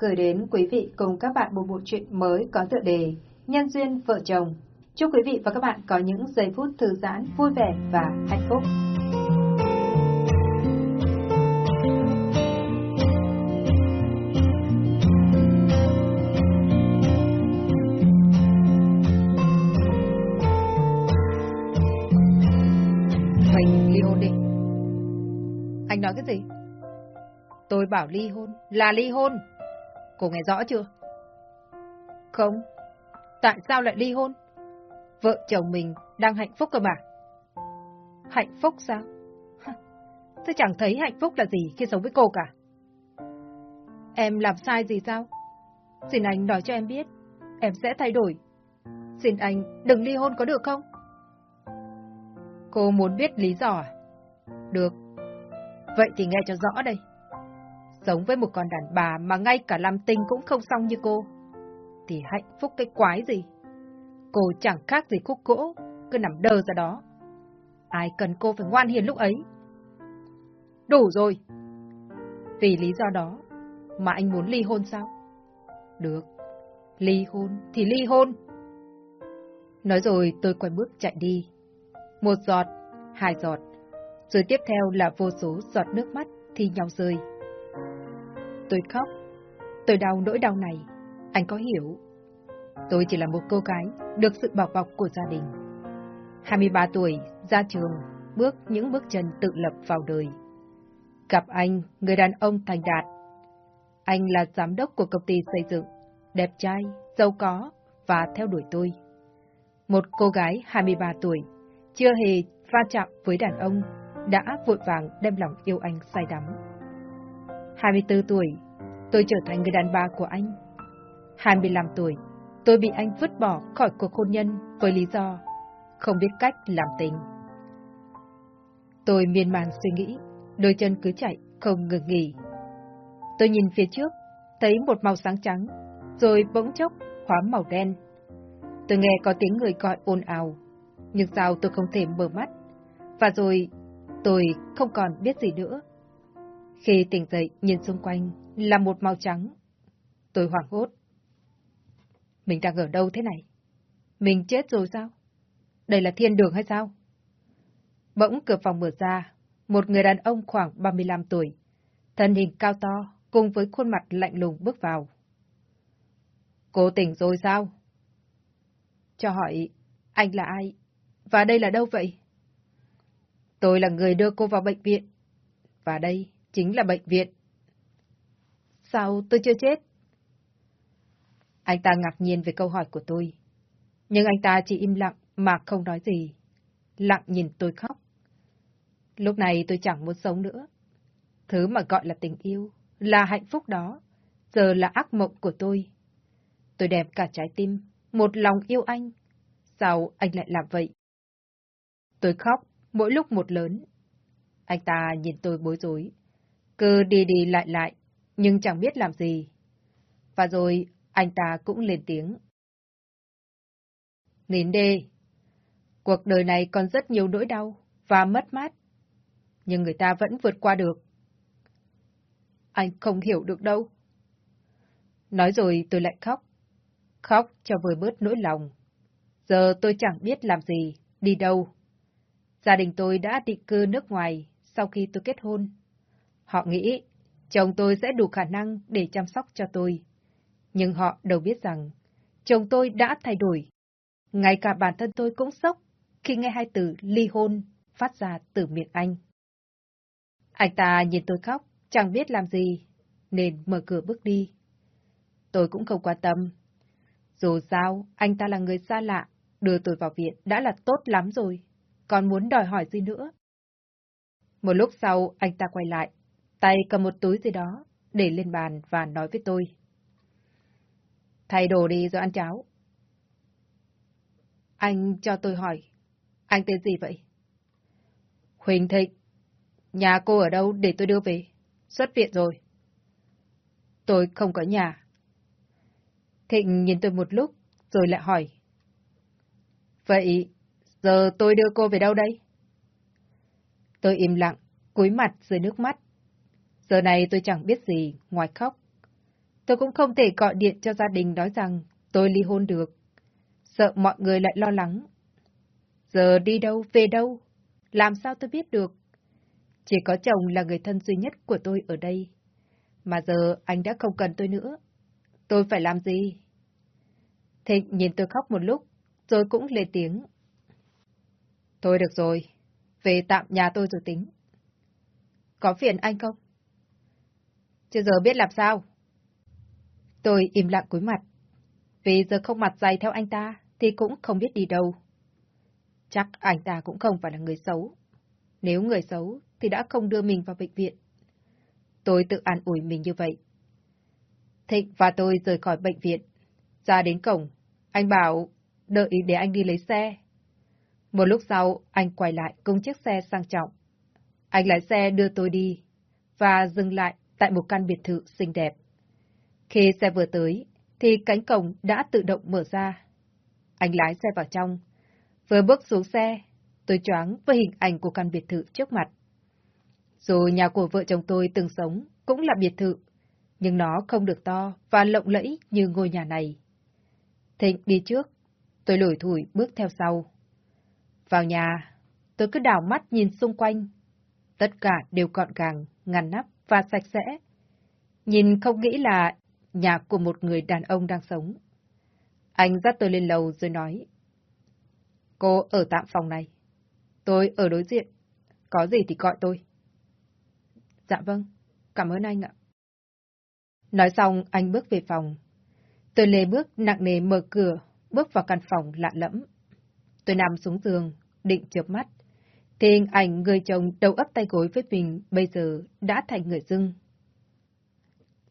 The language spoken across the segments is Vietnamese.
gửi đến quý vị cùng các bạn một bộ truyện mới có tựa đề Nhân duyên vợ chồng. Chúc quý vị và các bạn có những giây phút thư giãn, vui vẻ và hạnh phúc. Mình ly hôn đi. Anh nói cái gì? Tôi bảo ly hôn, là ly hôn. Cô nghe rõ chưa? Không. Tại sao lại ly hôn? Vợ chồng mình đang hạnh phúc cơ mà. Hạnh phúc sao? Tôi chẳng thấy hạnh phúc là gì khi sống với cô cả. Em làm sai gì sao? Xin anh nói cho em biết, em sẽ thay đổi. Xin anh đừng ly hôn có được không? Cô muốn biết lý do à? Được. Vậy thì nghe cho rõ đây. Sống với một con đàn bà mà ngay cả làm tình cũng không xong như cô. Thì hạnh phúc cái quái gì? Cô chẳng khác gì khúc gỗ, cứ nằm đơ ra đó. Ai cần cô phải ngoan hiền lúc ấy? Đủ rồi. Vì lý do đó mà anh muốn ly hôn sao? Được. Ly hôn thì ly hôn. Nói rồi tôi quay bước chạy đi. Một giọt, hai giọt, rồi tiếp theo là vô số giọt nước mắt thi nhau rơi. Tôi khóc, tôi đau nỗi đau này, anh có hiểu. Tôi chỉ là một cô gái, được sự bảo bọc của gia đình. 23 tuổi, ra trường, bước những bước chân tự lập vào đời. Gặp anh, người đàn ông thành đạt. Anh là giám đốc của công ty xây dựng, đẹp trai, giàu có và theo đuổi tôi. Một cô gái 23 tuổi, chưa hề va chạm với đàn ông, đã vội vàng đem lòng yêu anh say đắm. 24 tuổi, tôi trở thành người đàn bà của anh. 25 tuổi, tôi bị anh vứt bỏ khỏi cuộc hôn nhân với lý do không biết cách làm tình. Tôi miên man suy nghĩ, đôi chân cứ chạy, không ngừng nghỉ. Tôi nhìn phía trước, thấy một màu sáng trắng, rồi bỗng chốc hóa màu đen. Tôi nghe có tiếng người gọi ồn ào, nhưng sao tôi không thể mở mắt. Và rồi, tôi không còn biết gì nữa. Khi tỉnh dậy, nhìn xung quanh là một màu trắng. Tôi hoảng hốt. Mình đang ở đâu thế này? Mình chết rồi sao? Đây là thiên đường hay sao? Bỗng cửa phòng mở ra, một người đàn ông khoảng 35 tuổi, thân hình cao to, cùng với khuôn mặt lạnh lùng bước vào. Cô tỉnh rồi sao? Cho hỏi, anh là ai? Và đây là đâu vậy? Tôi là người đưa cô vào bệnh viện. Và đây chính là bệnh viện. Sao tôi chưa chết? Anh ta ngạc nhiên về câu hỏi của tôi. Nhưng anh ta chỉ im lặng mà không nói gì. Lặng nhìn tôi khóc. Lúc này tôi chẳng muốn sống nữa. Thứ mà gọi là tình yêu, là hạnh phúc đó, giờ là ác mộng của tôi. Tôi đẹp cả trái tim, một lòng yêu anh. Sao anh lại làm vậy? Tôi khóc, mỗi lúc một lớn. Anh ta nhìn tôi bối rối. Cứ đi đi lại lại, nhưng chẳng biết làm gì. Và rồi, anh ta cũng lên tiếng. Nín đê. Cuộc đời này còn rất nhiều nỗi đau và mất mát. Nhưng người ta vẫn vượt qua được. Anh không hiểu được đâu. Nói rồi tôi lại khóc. Khóc cho vơi bớt nỗi lòng. Giờ tôi chẳng biết làm gì, đi đâu. Gia đình tôi đã định cư nước ngoài sau khi tôi kết hôn. Họ nghĩ chồng tôi sẽ đủ khả năng để chăm sóc cho tôi. Nhưng họ đâu biết rằng chồng tôi đã thay đổi. Ngay cả bản thân tôi cũng sốc khi nghe hai từ ly hôn phát ra từ miệng anh. Anh ta nhìn tôi khóc, chẳng biết làm gì, nên mở cửa bước đi. Tôi cũng không quan tâm. Dù sao, anh ta là người xa lạ, đưa tôi vào viện đã là tốt lắm rồi, còn muốn đòi hỏi gì nữa. Một lúc sau, anh ta quay lại, tay cầm một túi gì đó, để lên bàn và nói với tôi. Thay đồ đi rồi ăn cháo. Anh cho tôi hỏi, anh tên gì vậy? Huỳnh Thịnh. Nhà cô ở đâu để tôi đưa về? Xuất viện rồi. Tôi không có nhà. Thịnh nhìn tôi một lúc, rồi lại hỏi. Vậy, giờ tôi đưa cô về đâu đây? Tôi im lặng, cúi mặt dưới nước mắt. Giờ này tôi chẳng biết gì ngoài khóc. tôi cũng không thể gọi điện cho gia đình nói rằng tôi ly hôn được. Sợ mọi người lại lo lắng. Giờ đi đâu, về đâu? Làm sao tôi biết được? Chỉ có chồng là người thân duy nhất của tôi ở đây. Mà giờ anh đã không cần tôi nữa. Tôi phải làm gì? Thịnh nhìn tôi khóc một lúc, rồi cũng lên tiếng. Thôi được rồi, về tạm nhà tôi rồi tính. Có phiền anh không? Chưa giờ biết làm sao? Tôi im lặng cúi mặt. Vì giờ không mặt dày theo anh ta, thì cũng không biết đi đâu. Chắc anh ta cũng không phải là người xấu. Nếu người xấu, thì đã không đưa mình vào bệnh viện. Tôi tự an ủi mình như vậy. Thịnh và tôi rời khỏi bệnh viện. Ra đến cổng, anh bảo đợi để anh đi lấy xe. Một lúc sau, anh quay lại cùng chiếc xe sang trọng. Anh lái xe đưa tôi đi và dừng lại tại một căn biệt thự xinh đẹp. Khi xe vừa tới, thì cánh cổng đã tự động mở ra. Anh lái xe vào trong. Vừa bước xuống xe, tôi choáng với hình ảnh của căn biệt thự trước mặt. Dù nhà của vợ chồng tôi từng sống cũng là biệt thự, nhưng nó không được to và lộng lẫy như ngôi nhà này. Thịnh đi trước, tôi lủi thủi bước theo sau. Vào nhà, tôi cứ đảo mắt nhìn xung quanh. Tất cả đều gọn gàng, ngăn nắp và sạch sẽ. Nhìn không nghĩ là nhà của một người đàn ông đang sống. Anh dắt tôi lên lầu rồi nói. Cô ở tạm phòng này. Tôi ở đối diện. Có gì thì gọi tôi. Dạ vâng, cảm ơn anh ạ. Nói xong, anh bước về phòng. Tôi lê bước nặng nề mở cửa, bước vào căn phòng lạ lẫm. Tôi nằm xuống giường, định chớp mắt. Thì hình ảnh người chồng đầu ấp tay gối với mình bây giờ đã thành người dưng.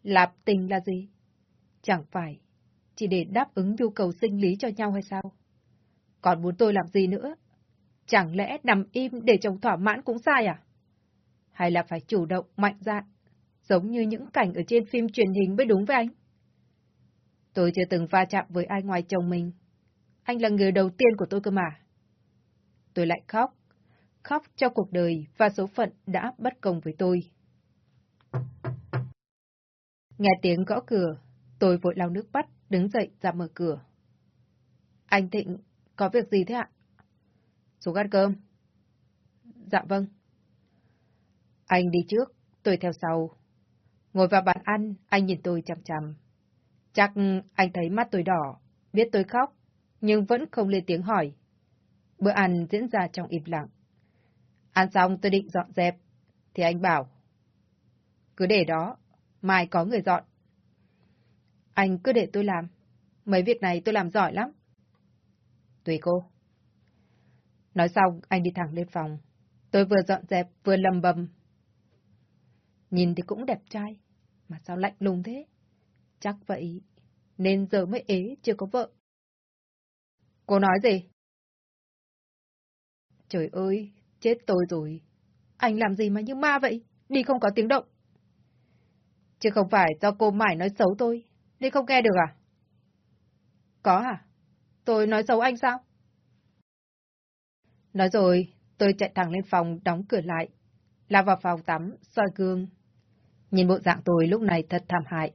Lạp tình là gì? Chẳng phải chỉ để đáp ứng nhu cầu sinh lý cho nhau hay sao? Còn muốn tôi làm gì nữa? Chẳng lẽ nằm im để chồng thỏa mãn cũng sai à? Hay là phải chủ động, mạnh dạn, giống như những cảnh ở trên phim truyền hình mới đúng với anh? Tôi chưa từng va chạm với ai ngoài chồng mình. Anh là người đầu tiên của tôi cơ mà. Tôi lại khóc. Khóc cho cuộc đời và số phận đã bất công với tôi. Nghe tiếng gõ cửa, tôi vội lau nước mắt, đứng dậy ra mở cửa. Anh Thịnh, có việc gì thế ạ? Xuống ăn cơm. Dạ vâng. Anh đi trước, tôi theo sau. Ngồi vào bàn ăn, anh nhìn tôi chằm chằm. Chắc anh thấy mắt tôi đỏ, biết tôi khóc, nhưng vẫn không lên tiếng hỏi. Bữa ăn diễn ra trong im lặng. Ăn xong tôi định dọn dẹp, thì anh bảo. Cứ để đó, mai có người dọn. Anh cứ để tôi làm. Mấy việc này tôi làm giỏi lắm. Tùy cô. Nói xong, anh đi thẳng lên phòng. Tôi vừa dọn dẹp, vừa lầm bầm. Nhìn thì cũng đẹp trai, mà sao lạnh lùng thế? Chắc vậy, nên giờ mới ế, chưa có vợ. Cô nói gì? Trời ơi, chết tôi rồi. Anh làm gì mà như ma vậy? Đi không có tiếng động. Chứ không phải do cô mải nói xấu tôi, nên không nghe được à? Có à? Tôi nói xấu anh sao? Nói rồi, tôi chạy thẳng lên phòng đóng cửa lại, lao vào phòng tắm, soi gương. Nhìn bộ dạng tôi lúc này thật thảm hại.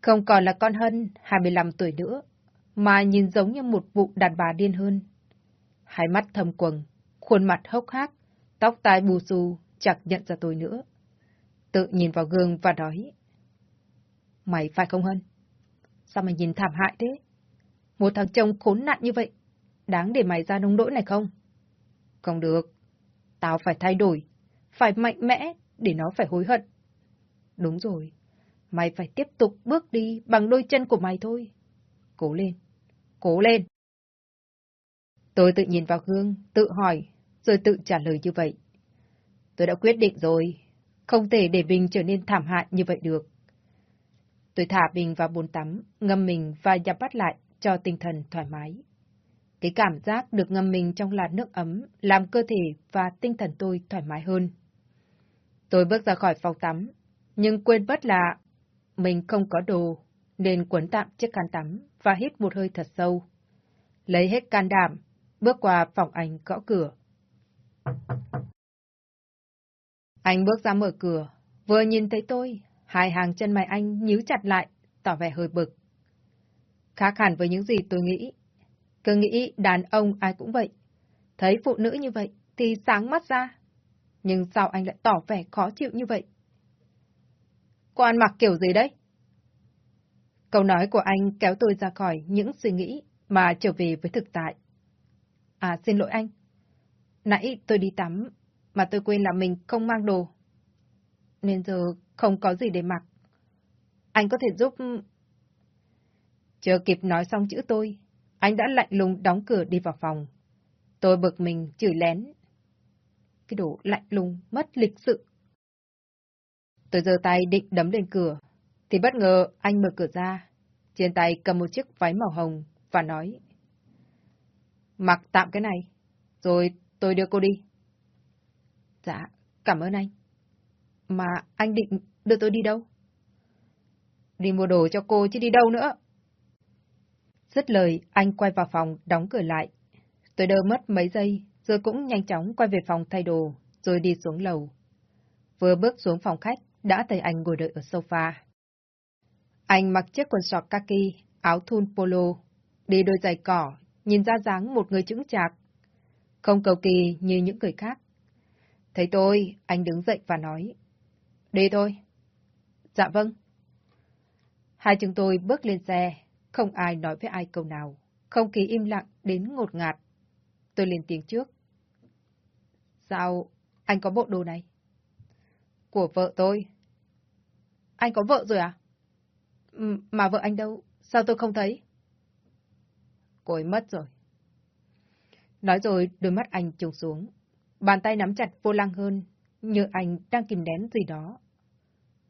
Không còn là con Hân, 25 tuổi nữa, mà nhìn giống như một vụ đàn bà điên hơn. Hai mắt thâm quầng, khuôn mặt hốc hác, tóc tai bù xù, chẳng nhận ra tôi nữa. Tự nhìn vào gương và nói. Mày phải không Hân? Sao mày nhìn thảm hại thế? Một thằng chồng khốn nạn như vậy, đáng để mày ra nông nỗi này không? Không được. Tao phải thay đổi, phải mạnh mẽ để nó phải hối hận. Đúng rồi, mày phải tiếp tục bước đi bằng đôi chân của mày thôi. Cố lên, cố lên. Tôi tự nhìn vào gương, tự hỏi, rồi tự trả lời như vậy. Tôi đã quyết định rồi, không thể để Bình trở nên thảm hại như vậy được. Tôi thả Bình vào bồn tắm, ngâm mình và nhắm bắt lại cho tinh thần thoải mái. Cái cảm giác được ngâm mình trong làn nước ấm làm cơ thể và tinh thần tôi thoải mái hơn. Tôi bước ra khỏi phòng tắm, nhưng quên bất là mình không có đồ, nên quấn tạm chiếc khăn tắm và hít một hơi thật sâu. Lấy hết can đảm, bước qua phòng anh gõ cửa. Anh bước ra mở cửa, vừa nhìn thấy tôi, hai hàng chân mày anh nhíu chặt lại, tỏ vẻ hơi bực. Khác hẳn với những gì tôi nghĩ. Cứ nghĩ đàn ông ai cũng vậy. Thấy phụ nữ như vậy thì sáng mắt ra. Nhưng sao anh lại tỏ vẻ khó chịu như vậy? Cô ăn mặc kiểu gì đấy? Câu nói của anh kéo tôi ra khỏi những suy nghĩ mà trở về với thực tại. À xin lỗi anh. Nãy tôi đi tắm, mà tôi quên là mình không mang đồ. Nên giờ không có gì để mặc. Anh có thể giúp... Chưa kịp nói xong chữ tôi, anh đã lạnh lùng đóng cửa đi vào phòng. Tôi bực mình chửi lén. Cái đồ lạnh lùng, mất lịch sự. Tôi giơ tay định đấm lên cửa, thì bất ngờ anh mở cửa ra, trên tay cầm một chiếc váy màu hồng và nói. Mặc tạm cái này, rồi tôi đưa cô đi. Dạ, cảm ơn anh. Mà anh định đưa tôi đi đâu? Đi mua đồ cho cô chứ đi đâu nữa. Dứt lời, anh quay vào phòng, đóng cửa lại. Tôi đơ mất mấy giây, rồi cũng nhanh chóng quay về phòng thay đồ, rồi đi xuống lầu. Vừa bước xuống phòng khách, đã thấy anh ngồi đợi ở sofa. Anh mặc chiếc quần sọt kaki, áo thun polo, đi đôi giày cỏ, nhìn ra dáng một người chững chạc. Không cầu kỳ như những người khác. Thấy tôi, anh đứng dậy và nói. Đi thôi. Dạ vâng. Hai chúng tôi bước lên xe, không ai nói với ai câu nào. Không khí im lặng đến ngột ngạt. Tôi lên tiếng trước. Sao anh có bộ đồ này? Của vợ tôi. Anh có vợ rồi à? Mà vợ anh đâu? Sao tôi không thấy? Cô ấy mất rồi. Nói rồi, đôi mắt anh trùng xuống. Bàn tay nắm chặt vô lăng hơn, như anh đang kìm nén gì đó.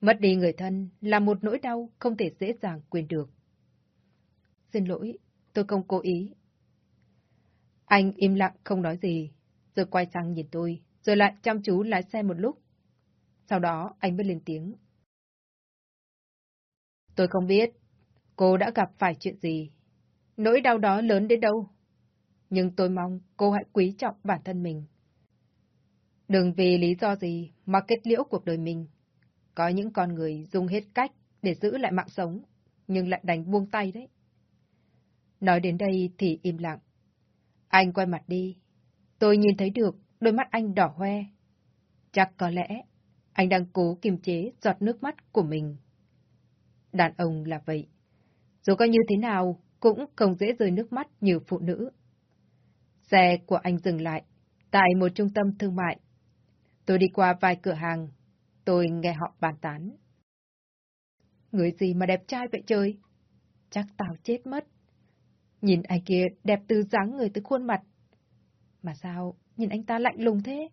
Mất đi người thân là một nỗi đau không thể dễ dàng quên được. Xin lỗi, tôi không cố ý. Anh im lặng không nói gì, rồi quay sang nhìn tôi, rồi lại chăm chú lái xe một lúc. Sau đó anh mới lên tiếng. Tôi không biết cô đã gặp phải chuyện gì, nỗi đau đó lớn đến đâu. Nhưng tôi mong cô hãy quý trọng bản thân mình. Đừng vì lý do gì mà kết liễu cuộc đời mình. Có những con người dùng hết cách để giữ lại mạng sống, nhưng lại đánh buông tay đấy. Nói đến đây thì im lặng. Anh quay mặt đi. Tôi nhìn thấy được đôi mắt anh đỏ hoe. Chắc có lẽ anh đang cố kiềm chế giọt nước mắt của mình. Đàn ông là vậy. Dù có như thế nào, cũng không dễ rơi nước mắt như phụ nữ. Xe của anh dừng lại, tại một trung tâm thương mại. Tôi đi qua vài cửa hàng, tôi nghe họ bàn tán. Người gì mà đẹp trai vậy trời? Chắc tao chết mất. Nhìn anh kia đẹp từ dáng người tới khuôn mặt. Mà sao, nhìn anh ta lạnh lùng thế?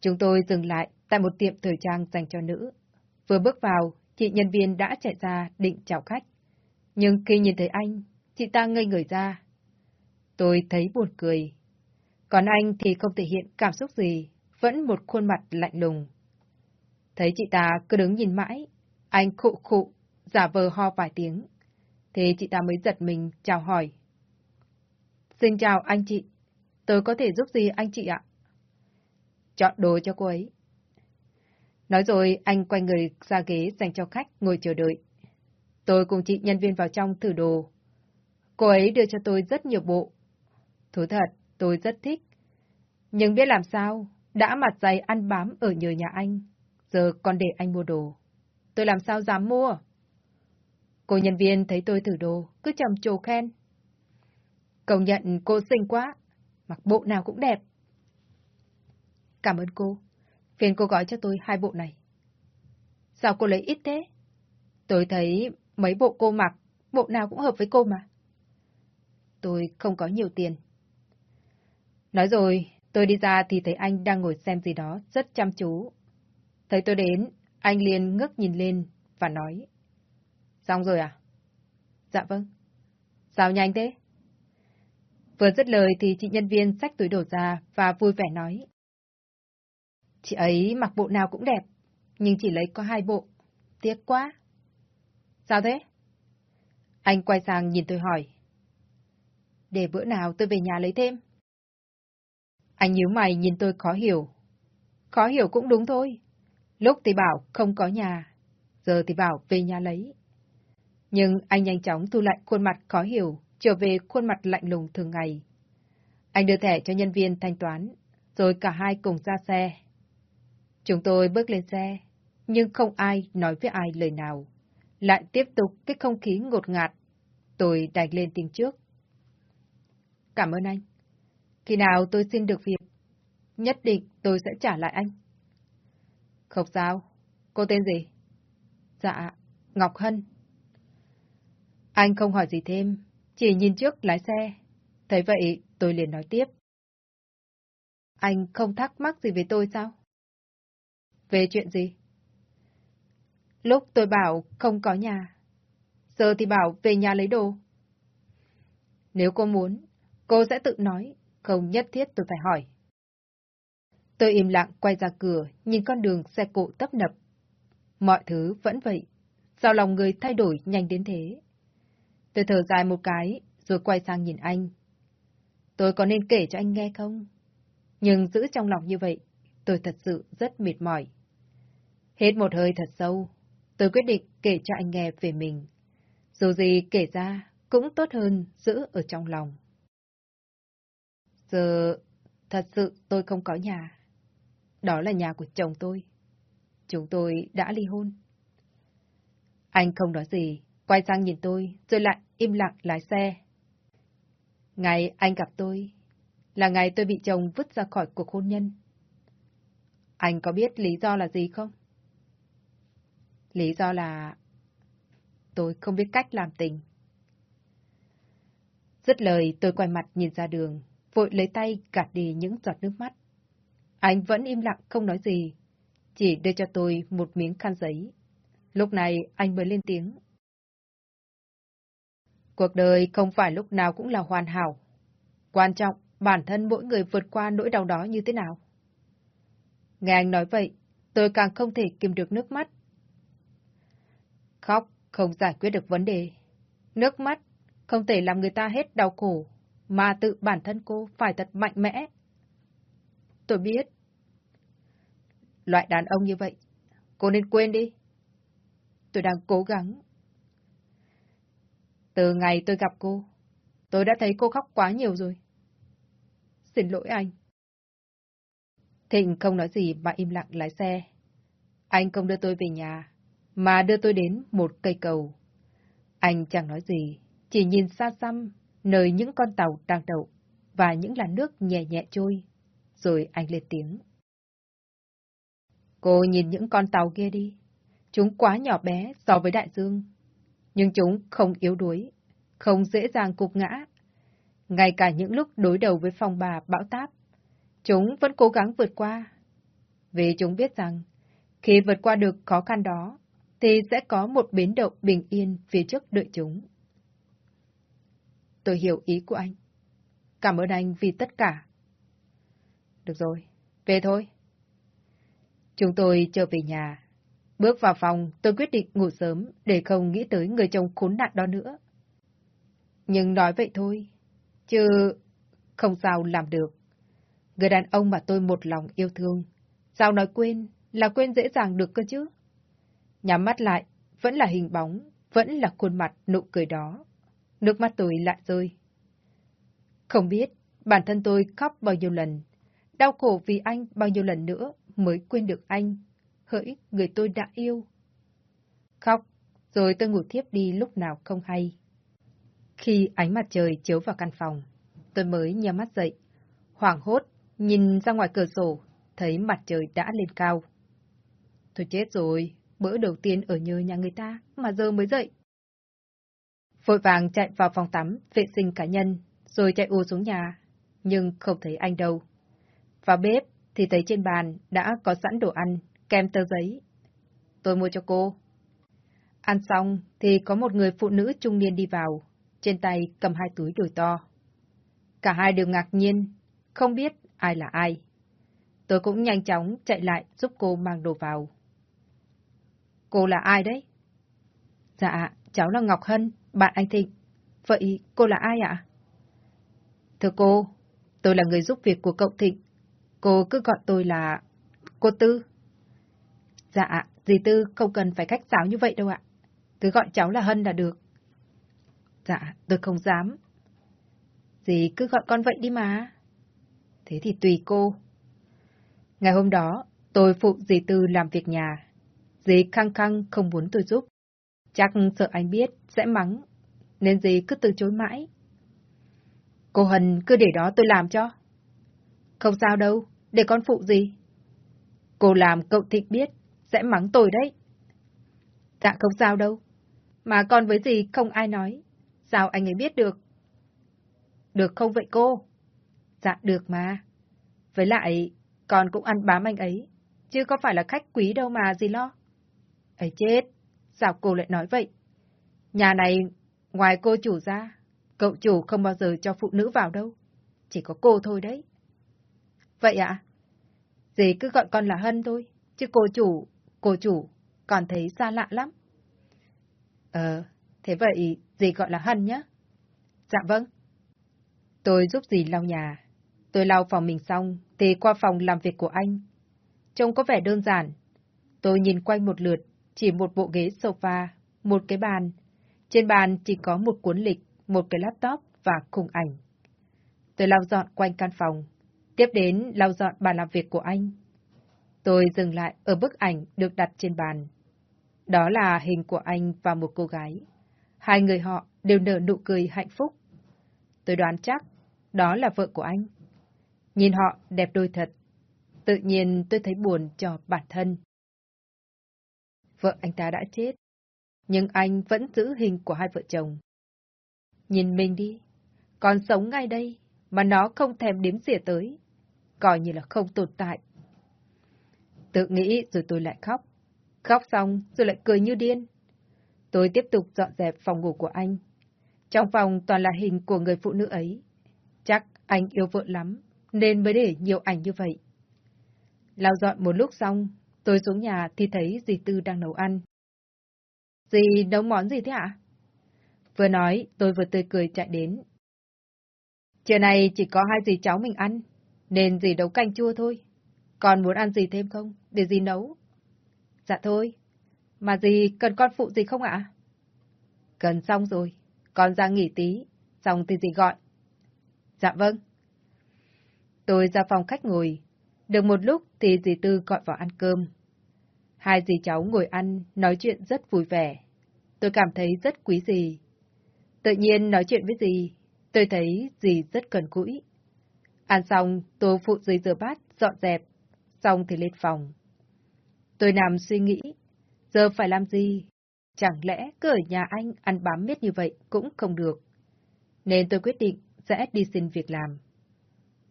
Chúng tôi dừng lại tại một tiệm thời trang dành cho nữ. Vừa bước vào, chị nhân viên đã chạy ra định chào khách. Nhưng khi nhìn thấy anh, chị ta ngây người ra. Tôi thấy buồn cười. Còn anh thì không thể hiện cảm xúc gì, vẫn một khuôn mặt lạnh lùng. Thấy chị ta cứ đứng nhìn mãi, anh khụ khụ, giả vờ ho vài tiếng. thế chị ta mới giật mình chào hỏi. Xin chào anh chị, tôi có thể giúp gì anh chị ạ? Chọn đồ cho cô ấy. Nói rồi anh quay người ra ghế dành cho khách ngồi chờ đợi. Tôi cùng chị nhân viên vào trong thử đồ. Cô ấy đưa cho tôi rất nhiều bộ. Thú thật, tôi rất thích. Nhưng biết làm sao, đã mặt dày ăn bám ở nhờ nhà anh, giờ còn để anh mua đồ. Tôi làm sao dám mua? Cô nhân viên thấy tôi thử đồ, cứ trầm trồ khen. Công nhận cô xinh quá, mặc bộ nào cũng đẹp. Cảm ơn cô. Phiền cô gói cho tôi hai bộ này. Sao cô lấy ít thế? Tôi thấy mấy bộ cô mặc, bộ nào cũng hợp với cô mà. Tôi không có nhiều tiền. Nói rồi, tôi đi ra thì thấy anh đang ngồi xem gì đó rất chăm chú. Thấy tôi đến, anh liền ngước nhìn lên và nói. Xong rồi à? Dạ vâng. Sao nhanh thế? Vừa dứt lời thì chị nhân viên xách túi đồ ra và vui vẻ nói. Chị ấy mặc bộ nào cũng đẹp, nhưng chỉ lấy có hai bộ. Tiếc quá. Sao thế? Anh quay sang nhìn tôi hỏi. Để bữa nào tôi về nhà lấy thêm. Anh nhíu mày nhìn tôi khó hiểu. Khó hiểu cũng đúng thôi. Lúc thì bảo không có nhà, giờ thì bảo về nhà lấy. Nhưng anh nhanh chóng thu lại khuôn mặt khó hiểu, trở về khuôn mặt lạnh lùng thường ngày. Anh đưa thẻ cho nhân viên thanh toán, rồi cả hai cùng ra xe. Chúng tôi bước lên xe, nhưng không ai nói với ai lời nào. Lại tiếp tục cái không khí ngột ngạt. Tôi đành lên tiếng trước. Cảm ơn anh. Khi nào tôi xin được việc, nhất định tôi sẽ trả lại anh. Không sao. Cô tên gì? Dạ, Ngọc Hân. Anh không hỏi gì thêm, chỉ nhìn trước lái xe. Thấy vậy, tôi liền nói tiếp. Anh không thắc mắc gì về tôi sao? Về chuyện gì? Lúc tôi bảo không có nhà, giờ thì bảo về nhà lấy đồ. Nếu cô muốn, cô sẽ tự nói, không nhất thiết tôi phải hỏi. Tôi im lặng quay ra cửa, nhìn con đường xe cộ tấp nập. Mọi thứ vẫn vậy, sao lòng người thay đổi nhanh đến thế? Tôi thở dài một cái, rồi quay sang nhìn anh. Tôi có nên kể cho anh nghe không? Nhưng giữ trong lòng như vậy, tôi thật sự rất mệt mỏi. Hết một hơi thật sâu, tôi quyết định kể cho anh nghe về mình. Dù gì kể ra, cũng tốt hơn giữ ở trong lòng. Giờ, thật sự tôi không có nhà. Đó là nhà của chồng tôi. Chúng tôi đã ly hôn. Anh không nói gì, quay sang nhìn tôi, rồi lại im lặng lái xe. Ngày anh gặp tôi, là ngày tôi bị chồng vứt ra khỏi cuộc hôn nhân. Anh có biết lý do là gì không? Lý do là... Tôi không biết cách làm tình. Dứt lời tôi quay mặt nhìn ra đường, vội lấy tay gạt đi những giọt nước mắt. Anh vẫn im lặng không nói gì, chỉ đưa cho tôi một miếng khăn giấy. Lúc này anh mới lên tiếng. Cuộc đời không phải lúc nào cũng là hoàn hảo. Quan trọng, bản thân mỗi người vượt qua nỗi đau đó như thế nào. Nghe anh nói vậy, tôi càng không thể kìm được nước mắt. Khóc không giải quyết được vấn đề. Nước mắt không thể làm người ta hết đau khổ, mà tự bản thân cô phải thật mạnh mẽ. Tôi biết. Loại đàn ông như vậy, cô nên quên đi. Tôi đang cố gắng. Từ ngày tôi gặp cô, tôi đã thấy cô khóc quá nhiều rồi. Xin lỗi anh. Thịnh không nói gì mà im lặng lái xe. Anh không đưa tôi về nhà, mà đưa tôi đến một cây cầu. Anh chẳng nói gì, chỉ nhìn xa xăm, nơi những con tàu đang đậu, và những làn nước nhẹ nhẹ trôi. Rồi anh lên tiếng. Cô nhìn những con tàu kia đi. Chúng quá nhỏ bé so với đại dương. Nhưng chúng không yếu đuối, không dễ dàng cục ngã. Ngay cả những lúc đối đầu với phong bà bão táp, chúng vẫn cố gắng vượt qua. Vì chúng biết rằng, khi vượt qua được khó khăn đó, thì sẽ có một bến đậu bình yên phía trước đợi chúng. Tôi hiểu ý của anh. Cảm ơn anh vì tất cả. Được rồi, về thôi. Chúng tôi trở về nhà. Bước vào phòng, tôi quyết định ngủ sớm để không nghĩ tới người chồng khốn nạn đó nữa. Nhưng nói vậy thôi, chứ không sao làm được. Người đàn ông mà tôi một lòng yêu thương, sao nói quên là quên dễ dàng được cơ chứ? Nhắm mắt lại, vẫn là hình bóng, vẫn là khuôn mặt nụ cười đó. Nước mắt tôi lại rơi. Không biết bản thân tôi khóc bao nhiêu lần, đau khổ vì anh bao nhiêu lần nữa mới quên được anh, hỡi người tôi đã yêu. Khóc, rồi tôi ngủ thiếp đi lúc nào không hay. Khi ánh mặt trời chiếu vào căn phòng, tôi mới nhắm mắt dậy, hoảng hốt, nhìn ra ngoài cửa sổ, thấy mặt trời đã lên cao. Tôi chết rồi, bữa đầu tiên ở nhờ nhà người ta, mà giờ mới dậy. Vội vàng chạy vào phòng tắm, vệ sinh cá nhân, rồi chạy u xuống nhà, nhưng không thấy anh đâu. Vào bếp thì thấy trên bàn đã có sẵn đồ ăn, kèm tờ giấy. Tôi mua cho cô. Ăn xong thì có một người phụ nữ trung niên đi vào, trên tay cầm hai túi đồi to. Cả hai đều ngạc nhiên, không biết ai là ai. Tôi cũng nhanh chóng chạy lại giúp cô mang đồ vào. Cô là ai đấy? Dạ, cháu là Ngọc Hân, bạn anh Thịnh. Vậy cô là ai ạ? Thưa cô, tôi là người giúp việc của cậu Thịnh. Cô cứ gọi tôi là... cô Tư. Dạ, dì Tư không cần phải cách giáo như vậy đâu ạ. Cứ gọi cháu là Hân là được. Dạ, tôi không dám. Dì cứ gọi con vậy đi mà. Thế thì tùy cô. Ngày hôm đó, tôi phụ dì Tư làm việc nhà. Dì khăng khăng không muốn tôi giúp. Chắc sợ anh biết, sẽ mắng. Nên gì cứ từ chối mãi. Cô Hân cứ để đó tôi làm cho. Không sao đâu, để con phụ gì. Cô làm cậu Thịnh biết, sẽ mắng tôi đấy. Dạ không sao đâu. Mà con với gì không ai nói. Sao anh ấy biết được? Được không vậy cô? Dạ được mà. Với lại, con cũng ăn bám anh ấy, chứ có phải là khách quý đâu mà gì lo. ấy chết, sao cô lại nói vậy? Nhà này, ngoài cô chủ ra, cậu chủ không bao giờ cho phụ nữ vào đâu. Chỉ có cô thôi đấy. Vậy ạ? À? Dì cứ gọi con là Hân thôi, chứ cô chủ, cô chủ, còn thấy xa lạ lắm. Ờ, thế vậy dì gọi là Hân nhé. Dạ vâng. Tôi giúp dì lau nhà. Tôi lau phòng mình xong, thì qua phòng làm việc của anh. Trông có vẻ đơn giản. Tôi nhìn quanh một lượt, chỉ một bộ ghế sofa, một cái bàn. Trên bàn chỉ có một cuốn lịch, một cái laptop và khung ảnh. Tôi lau dọn quanh căn phòng, tiếp đến lau dọn bàn làm việc của anh. Tôi dừng lại ở bức ảnh được đặt trên bàn. Đó là hình của anh và một cô gái. Hai người họ đều nở nụ cười hạnh phúc. Tôi đoán chắc đó là vợ của anh. Nhìn họ đẹp đôi thật. Tự nhiên tôi thấy buồn cho bản thân. Vợ anh ta đã chết, nhưng anh vẫn giữ hình của hai vợ chồng. Nhìn mình đi, còn sống ngay đây, mà nó không thèm đếm xỉa tới, coi như là không tồn tại. Tự nghĩ rồi tôi lại khóc. Khóc xong rồi lại cười như điên. Tôi tiếp tục dọn dẹp phòng ngủ của anh. Trong phòng toàn là hình của người phụ nữ ấy. Chắc anh yêu vợ lắm, nên mới để nhiều ảnh như vậy. Lao dọn một lúc xong, tôi xuống nhà thì thấy dì Tư đang nấu ăn. Dì nấu món gì thế ạ? Vừa nói, tôi vừa tươi cười chạy đến. Trưa này chỉ có hai dì cháu mình ăn, nên dì nấu canh chua thôi. Còn muốn ăn gì thêm không? Để dì nấu. Dạ thôi. Mà dì cần con phụ gì không ạ? Cần xong rồi. Con ra nghỉ tí. Xong thì dì gọi. Dạ vâng. Tôi ra phòng khách ngồi. Được một lúc thì dì Tư gọi vào ăn cơm. Hai dì cháu ngồi ăn, nói chuyện rất vui vẻ. Tôi cảm thấy rất quý dì. Tự nhiên nói chuyện với dì, tôi thấy dì rất cần cũi. Ăn xong, tôi phụ dì rửa bát, dọn dẹp, xong thì lên phòng. Tôi nằm suy nghĩ, giờ phải làm gì? Chẳng lẽ cứ ở nhà anh ăn bám miết như vậy cũng không được. Nên tôi quyết định sẽ đi xin việc làm.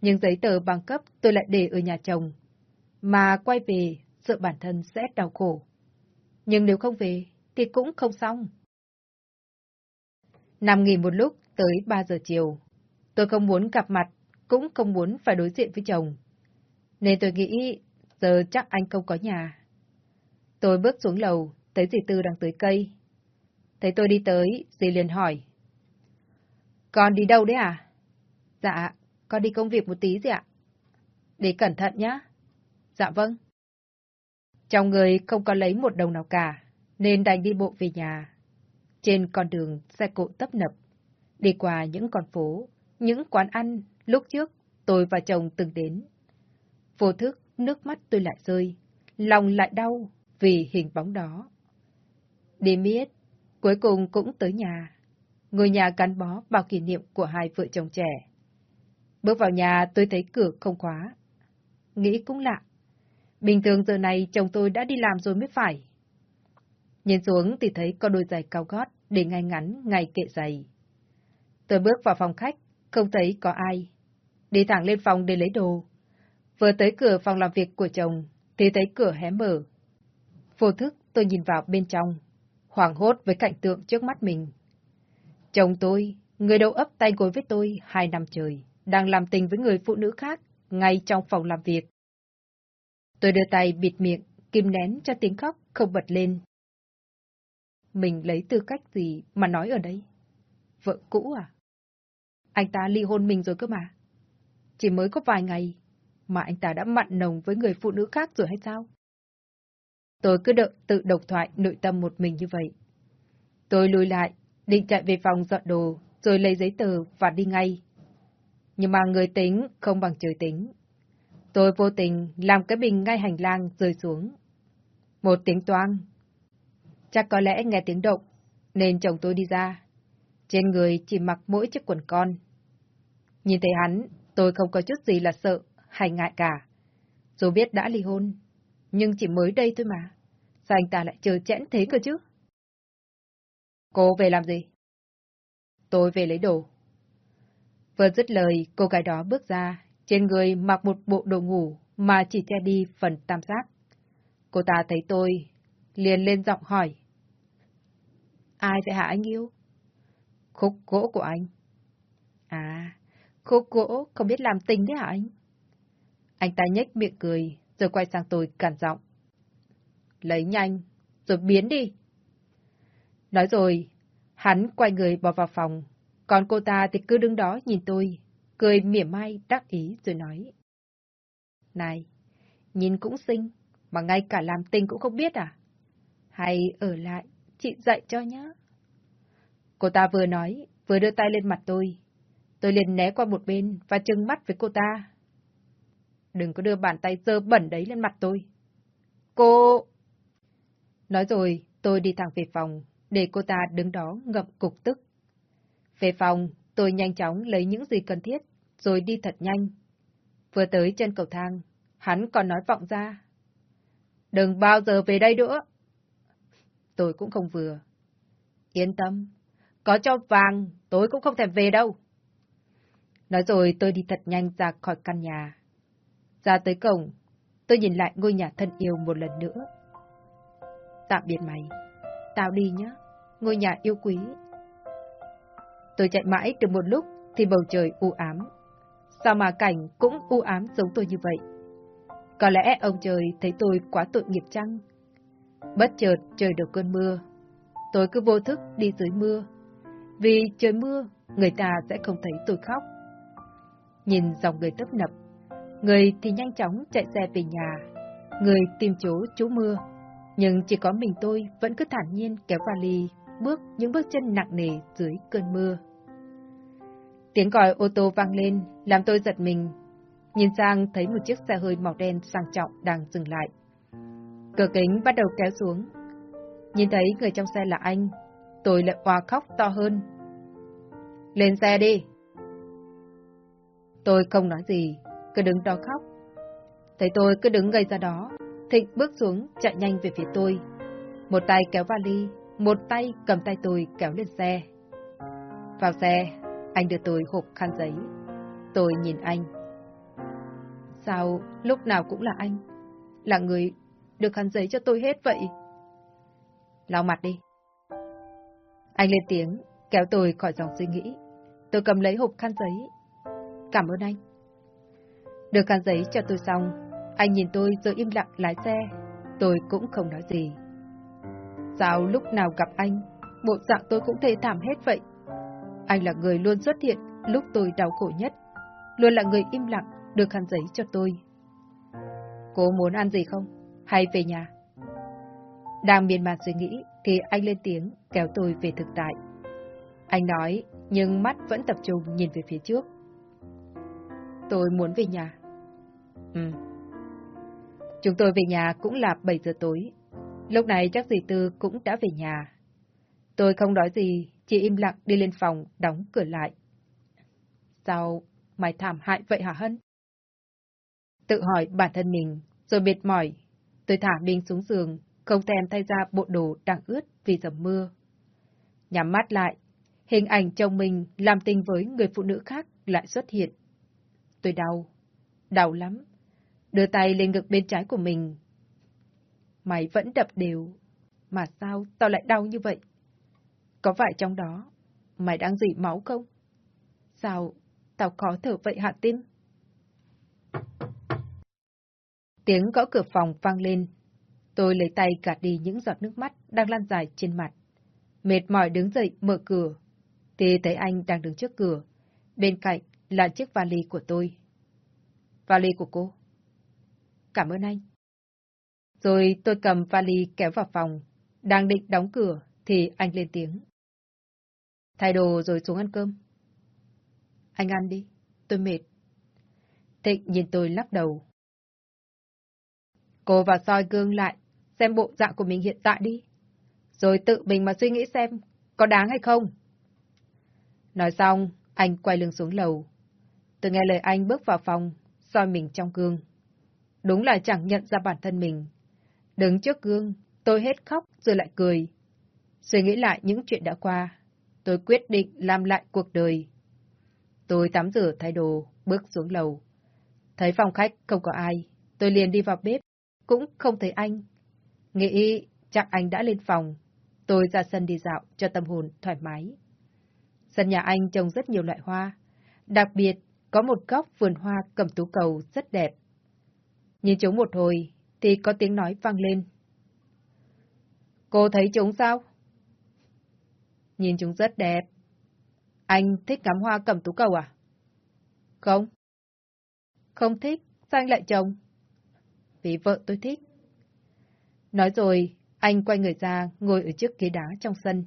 Nhưng giấy tờ bằng cấp tôi lại để ở nhà chồng. Mà quay về, sợ bản thân sẽ đau khổ. Nhưng nếu không về, thì cũng không xong. Nằm nghỉ một lúc tới 3 giờ chiều. Tôi không muốn gặp mặt, cũng không muốn phải đối diện với chồng. Nên tôi nghĩ giờ chắc anh không có nhà. Tôi bước xuống lầu, thấy dì Tư đang tưới cây. Thấy tôi đi tới, dì liền hỏi. Con đi đâu đấy à? Dạ, con đi công việc một tí gì ạ? để cẩn thận nhá. Dạ vâng. Trong người không có lấy một đồng nào cả, nên đành đi bộ về nhà. Trên con đường, xe cộ tấp nập, đi qua những con phố, những quán ăn lúc trước tôi và chồng từng đến. Vô thức, nước mắt tôi lại rơi, lòng lại đau vì hình bóng đó. Đi miết, cuối cùng cũng tới nhà. Ngôi nhà gắn bó bao kỷ niệm của hai vợ chồng trẻ. Bước vào nhà tôi thấy cửa không khóa. Nghĩ cũng lạ. Bình thường giờ này chồng tôi đã đi làm rồi mới phải. Nhìn xuống thì thấy có đôi giày cao gót để ngay ngắn ngay kệ giày. Tôi bước vào phòng khách, không thấy có ai. Đi thẳng lên phòng để lấy đồ. Vừa tới cửa phòng làm việc của chồng, thì thấy cửa hé mở. Vô thức tôi nhìn vào bên trong, hoảng hốt với cảnh tượng trước mắt mình. Chồng tôi, người đầu ấp tay gối với tôi hai năm trời, đang làm tình với người phụ nữ khác, ngay trong phòng làm việc. Tôi đưa tay bịt miệng, kim nén cho tiếng khóc không bật lên. Mình lấy tư cách gì mà nói ở đây? Vợ cũ à? Anh ta ly hôn mình rồi cơ mà. Chỉ mới có vài ngày, mà anh ta đã mặn nồng với người phụ nữ khác rồi hay sao? Tôi cứ đợi tự độc thoại nội tâm một mình như vậy. Tôi lùi lại, định chạy về phòng dọn đồ, rồi lấy giấy tờ và đi ngay. Nhưng mà người tính không bằng trời tính. Tôi vô tình làm cái bình ngay hành lang rơi xuống. Một tiếng toang. Chắc có lẽ nghe tiếng động, nên chồng tôi đi ra. Trên người chỉ mặc mỗi chiếc quần con. Nhìn thấy hắn, tôi không có chút gì là sợ hay ngại cả. Dù biết đã ly hôn, nhưng chỉ mới đây thôi mà. Sao anh ta lại chờ chẽn thế cơ chứ? Cô về làm gì? Tôi về lấy đồ. Vừa dứt lời, cô gái đó bước ra, trên người mặc một bộ đồ ngủ mà chỉ che đi phần tam giác. Cô ta thấy tôi, liền lên giọng hỏi. Ai vậy hả anh yêu? Khúc gỗ của anh. À, khúc gỗ không biết làm tình đấy hả anh? Anh ta nhếch miệng cười, rồi quay sang tôi cản giọng. Lấy nhanh, rồi biến đi. Nói rồi, hắn quay người bỏ vào phòng, còn cô ta thì cứ đứng đó nhìn tôi, cười mỉa mai đắc ý rồi nói. Này, nhìn cũng xinh, mà ngay cả làm tình cũng không biết à? Hay ở lại, chị dạy cho nhá. Cô ta vừa nói, vừa đưa tay lên mặt tôi. Tôi liền né qua một bên và trừng mắt với cô ta. Đừng có đưa bàn tay dơ bẩn đấy lên mặt tôi. Cô... Nói rồi, tôi đi thẳng về phòng, để cô ta đứng đó ngậm cục tức. Về phòng, tôi nhanh chóng lấy những gì cần thiết, rồi đi thật nhanh. Vừa tới chân cầu thang, hắn còn nói vọng ra. Đừng bao giờ về đây nữa. Tôi cũng không vừa. Yên tâm, có cho vàng, tôi cũng không thèm về đâu. Nói rồi tôi đi thật nhanh ra khỏi căn nhà. Ra tới cổng, tôi nhìn lại ngôi nhà thân yêu một lần nữa. Tạm biệt mày. Tao đi nhé. Ngôi nhà yêu quý. Tôi chạy mãi được một lúc thì bầu trời u ám. Sao mà cảnh cũng u ám giống tôi như vậy? Có lẽ ông trời thấy tôi quá tội nghiệp chăng? Bất chợt trời được cơn mưa. Tôi cứ vô thức đi dưới mưa. Vì trời mưa, người ta sẽ không thấy tôi khóc. Nhìn dòng người tấp nập, người thì nhanh chóng chạy xe về nhà, người tìm chỗ trú mưa. Nhưng chỉ có mình tôi vẫn cứ thản nhiên kéo vali, bước những bước chân nặng nề dưới cơn mưa. Tiếng còi ô tô vang lên, làm tôi giật mình. Nhìn sang thấy một chiếc xe hơi màu đen sang trọng đang dừng lại. Cửa kính bắt đầu kéo xuống. Nhìn thấy người trong xe là anh, tôi lại hoa khóc to hơn. Lên xe đi! Tôi không nói gì, cứ đứng đó khóc. Thấy tôi cứ đứng gây ra đó, Thịnh bước xuống, chạy nhanh về phía tôi. Một tay kéo vali, một tay cầm tay tôi kéo lên xe. Vào xe, anh đưa tôi hộp khăn giấy. Tôi nhìn anh. Sao lúc nào cũng là anh? Là người được khăn giấy cho tôi hết vậy? Lau mặt đi. Anh lên tiếng, kéo tôi khỏi dòng suy nghĩ. Tôi cầm lấy hộp khăn giấy. Cảm ơn anh. Được khăn giấy cho tôi xong, anh nhìn tôi rồi im lặng lái xe. Tôi cũng không nói gì. Sao lúc nào gặp anh, bộ dạng tôi cũng thê thảm hết vậy? Anh là người luôn xuất hiện lúc tôi đau khổ nhất. Luôn là người im lặng, được khăn giấy cho tôi. Cô muốn ăn gì không? Hay về nhà? Đang miên man suy nghĩ, thì anh lên tiếng kéo tôi về thực tại. Anh nói, nhưng mắt vẫn tập trung nhìn về phía trước. Tôi muốn về nhà. Ừ. Chúng tôi về nhà cũng là 7 giờ tối. Lúc này chắc dì Tư cũng đã về nhà. Tôi không nói gì, chỉ im lặng đi lên phòng, đóng cửa lại. Sao mày thảm hại vậy hả Hân? Tự hỏi bản thân mình, rồi mệt mỏi. Tôi thả mình xuống giường, không thèm thay ra bộ đồ đang ướt vì dầm mưa. Nhắm mắt lại, hình ảnh chồng mình làm tình với người phụ nữ khác lại xuất hiện. Tôi đau, đau lắm, đưa tay lên ngực bên trái của mình máy vẫn đập đều, mà sao tao lại đau như vậy? Có phải trong đó mày đang dỉ máu không? Sao tao khó thở vậy hạ tim? Tiếng gõ cửa phòng vang lên. Tôi lấy tay gạt đi những giọt nước mắt đang lan dài trên mặt. Mệt mỏi đứng dậy mở cửa, thì thấy anh đang đứng trước cửa. Bên cạnh là chiếc vali của tôi. Vali của cô. Cảm ơn anh. Rồi tôi cầm vali kéo vào phòng, đang định đóng cửa thì anh lên tiếng. Thay đồ rồi xuống ăn cơm. Anh ăn đi, tôi mệt. Thịnh nhìn tôi lắc đầu. Cô vào soi gương lại, xem bộ dạng của mình hiện tại đi. Rồi tự mình mà suy nghĩ xem, có đáng hay không. Nói xong, anh quay lưng xuống lầu. Tôi nghe lời anh bước vào phòng, soi mình trong gương. Đúng là chẳng nhận ra bản thân mình. Đứng trước gương, tôi hết khóc rồi lại cười. Suy nghĩ lại những chuyện đã qua, tôi quyết định làm lại cuộc đời. Tôi tắm rửa thay đồ, bước xuống lầu. Thấy phòng khách không có ai, tôi liền đi vào bếp, cũng không thấy anh. Nghĩ chắc anh đã lên phòng, tôi ra sân đi dạo cho tâm hồn thoải mái. Sân nhà anh trồng rất nhiều loại hoa, đặc biệt có một góc vườn hoa cầm tú cầu rất đẹp. Nhìn chúng một hồi thì có tiếng nói vang lên. Cô thấy chúng sao? Nhìn chúng rất đẹp. Anh thích ngắm hoa cầm tú cầu à? Không. Không thích, sao anh lại trồng? Vì vợ tôi thích. Nói rồi, anh quay người ra, ngồi ở trước ghế đá trong sân.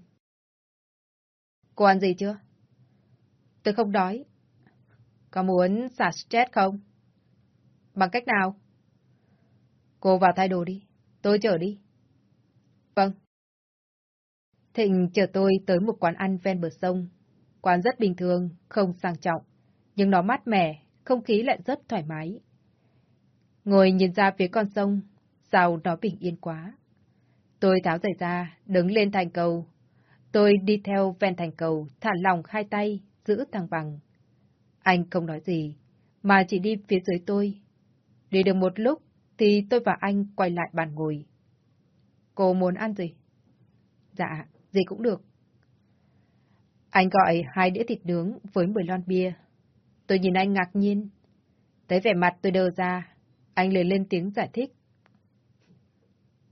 Cô ăn gì chưa? Tôi không đói. Có muốn xả stress không? Bằng cách nào? Cô vào thay đồ đi, tôi chở đi. Vâng. Thịnh chở tôi tới một quán ăn ven bờ sông. Quán rất bình thường, không sang trọng, nhưng nó mát mẻ, không khí lại rất thoải mái. Ngồi nhìn ra phía con sông, sao nó bình yên quá. Tôi tháo giày ra, đứng lên thành cầu. Tôi đi theo ven thành cầu, thả lòng, hai tay, giữ thăng bằng. Anh không nói gì, mà chỉ đi phía dưới tôi. Đi được một lúc, thì tôi và anh quay lại bàn ngồi. Cô muốn ăn gì? Dạ, gì cũng được. Anh gọi hai đĩa thịt nướng với 10 lon bia. Tôi nhìn anh ngạc nhiên. Thấy vẻ mặt tôi đờ ra, anh liền lên tiếng giải thích.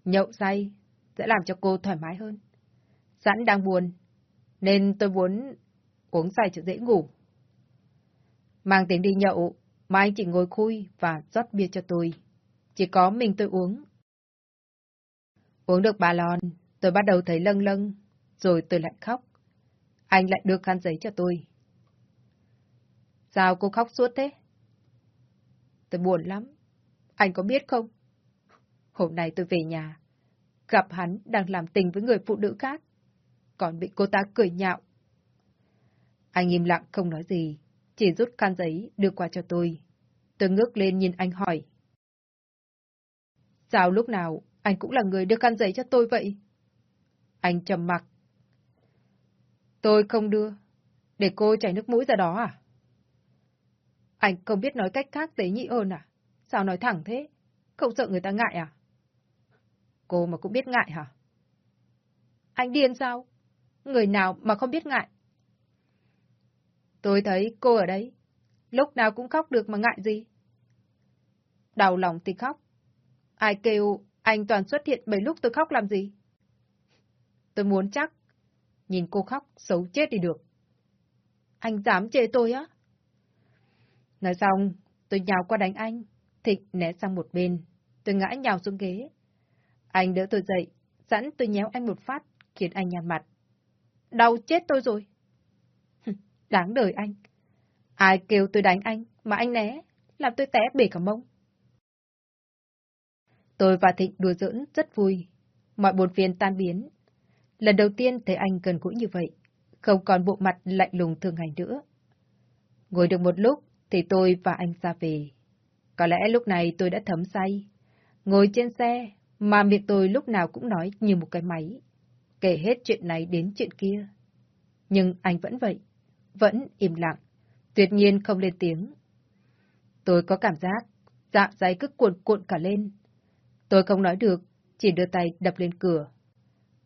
Nhậu say sẽ làm cho cô thoải mái hơn. Sẵn đang buồn, nên tôi muốn uống say cho dễ ngủ. Mang tiếng đi nhậu, mà anh chỉ ngồi khui và rót bia cho tôi. Chỉ có mình tôi uống. Uống được ba lon, tôi bắt đầu thấy lâng lâng, rồi tôi lại khóc. Anh lại đưa khăn giấy cho tôi. Sao cô khóc suốt thế? Tôi buồn lắm. Anh có biết không? Hôm nay tôi về nhà, gặp hắn đang làm tình với người phụ nữ khác, còn bị cô ta cười nhạo. Anh im lặng không nói gì, chỉ rút khăn giấy đưa qua cho tôi. Tôi ngước lên nhìn anh hỏi. Sao lúc nào anh cũng là người đưa khăn giấy cho tôi vậy? Anh trầm mặc. Tôi không đưa. Để cô chảy nước mũi ra đó à? Anh không biết nói cách khác tế nhị hơn à? Sao nói thẳng thế? Không sợ người ta ngại à? Cô mà cũng biết ngại hả? Anh điên sao? Người nào mà không biết ngại? Tôi thấy cô ở đấy. Lúc nào cũng khóc được mà ngại gì? Đau lòng thì khóc. Ai kêu anh toàn xuất hiện bởi lúc tôi khóc làm gì? Tôi muốn chắc. Nhìn cô khóc, xấu chết đi được. Anh dám chê tôi á? Nói xong, tôi nhào qua đánh anh. Thịnh né sang một bên. Tôi ngã nhào xuống ghế. Anh đỡ tôi dậy, sẵn tôi nhéo anh một phát, khiến anh nhăn mặt. Đau chết tôi rồi. Đáng đời anh. Ai kêu tôi đánh anh, mà anh né, làm tôi té bể cả mông. Tôi và Thịnh đùa giỡn rất vui. Mọi buồn phiền tan biến. Lần đầu tiên thấy anh gần gũi như vậy, không còn bộ mặt lạnh lùng thường ngày nữa. Ngồi được một lúc thì tôi và anh ra về. Có lẽ lúc này tôi đã thấm say. Ngồi trên xe mà miệng tôi lúc nào cũng nói như một cái máy. Kể hết chuyện này đến chuyện kia. Nhưng anh vẫn vậy. Vẫn im lặng. Tuyệt nhiên không lên tiếng. Tôi có cảm giác dạ dày cứ cuộn cuộn cả lên, Tôi không nói được, chỉ đưa tay đập lên cửa.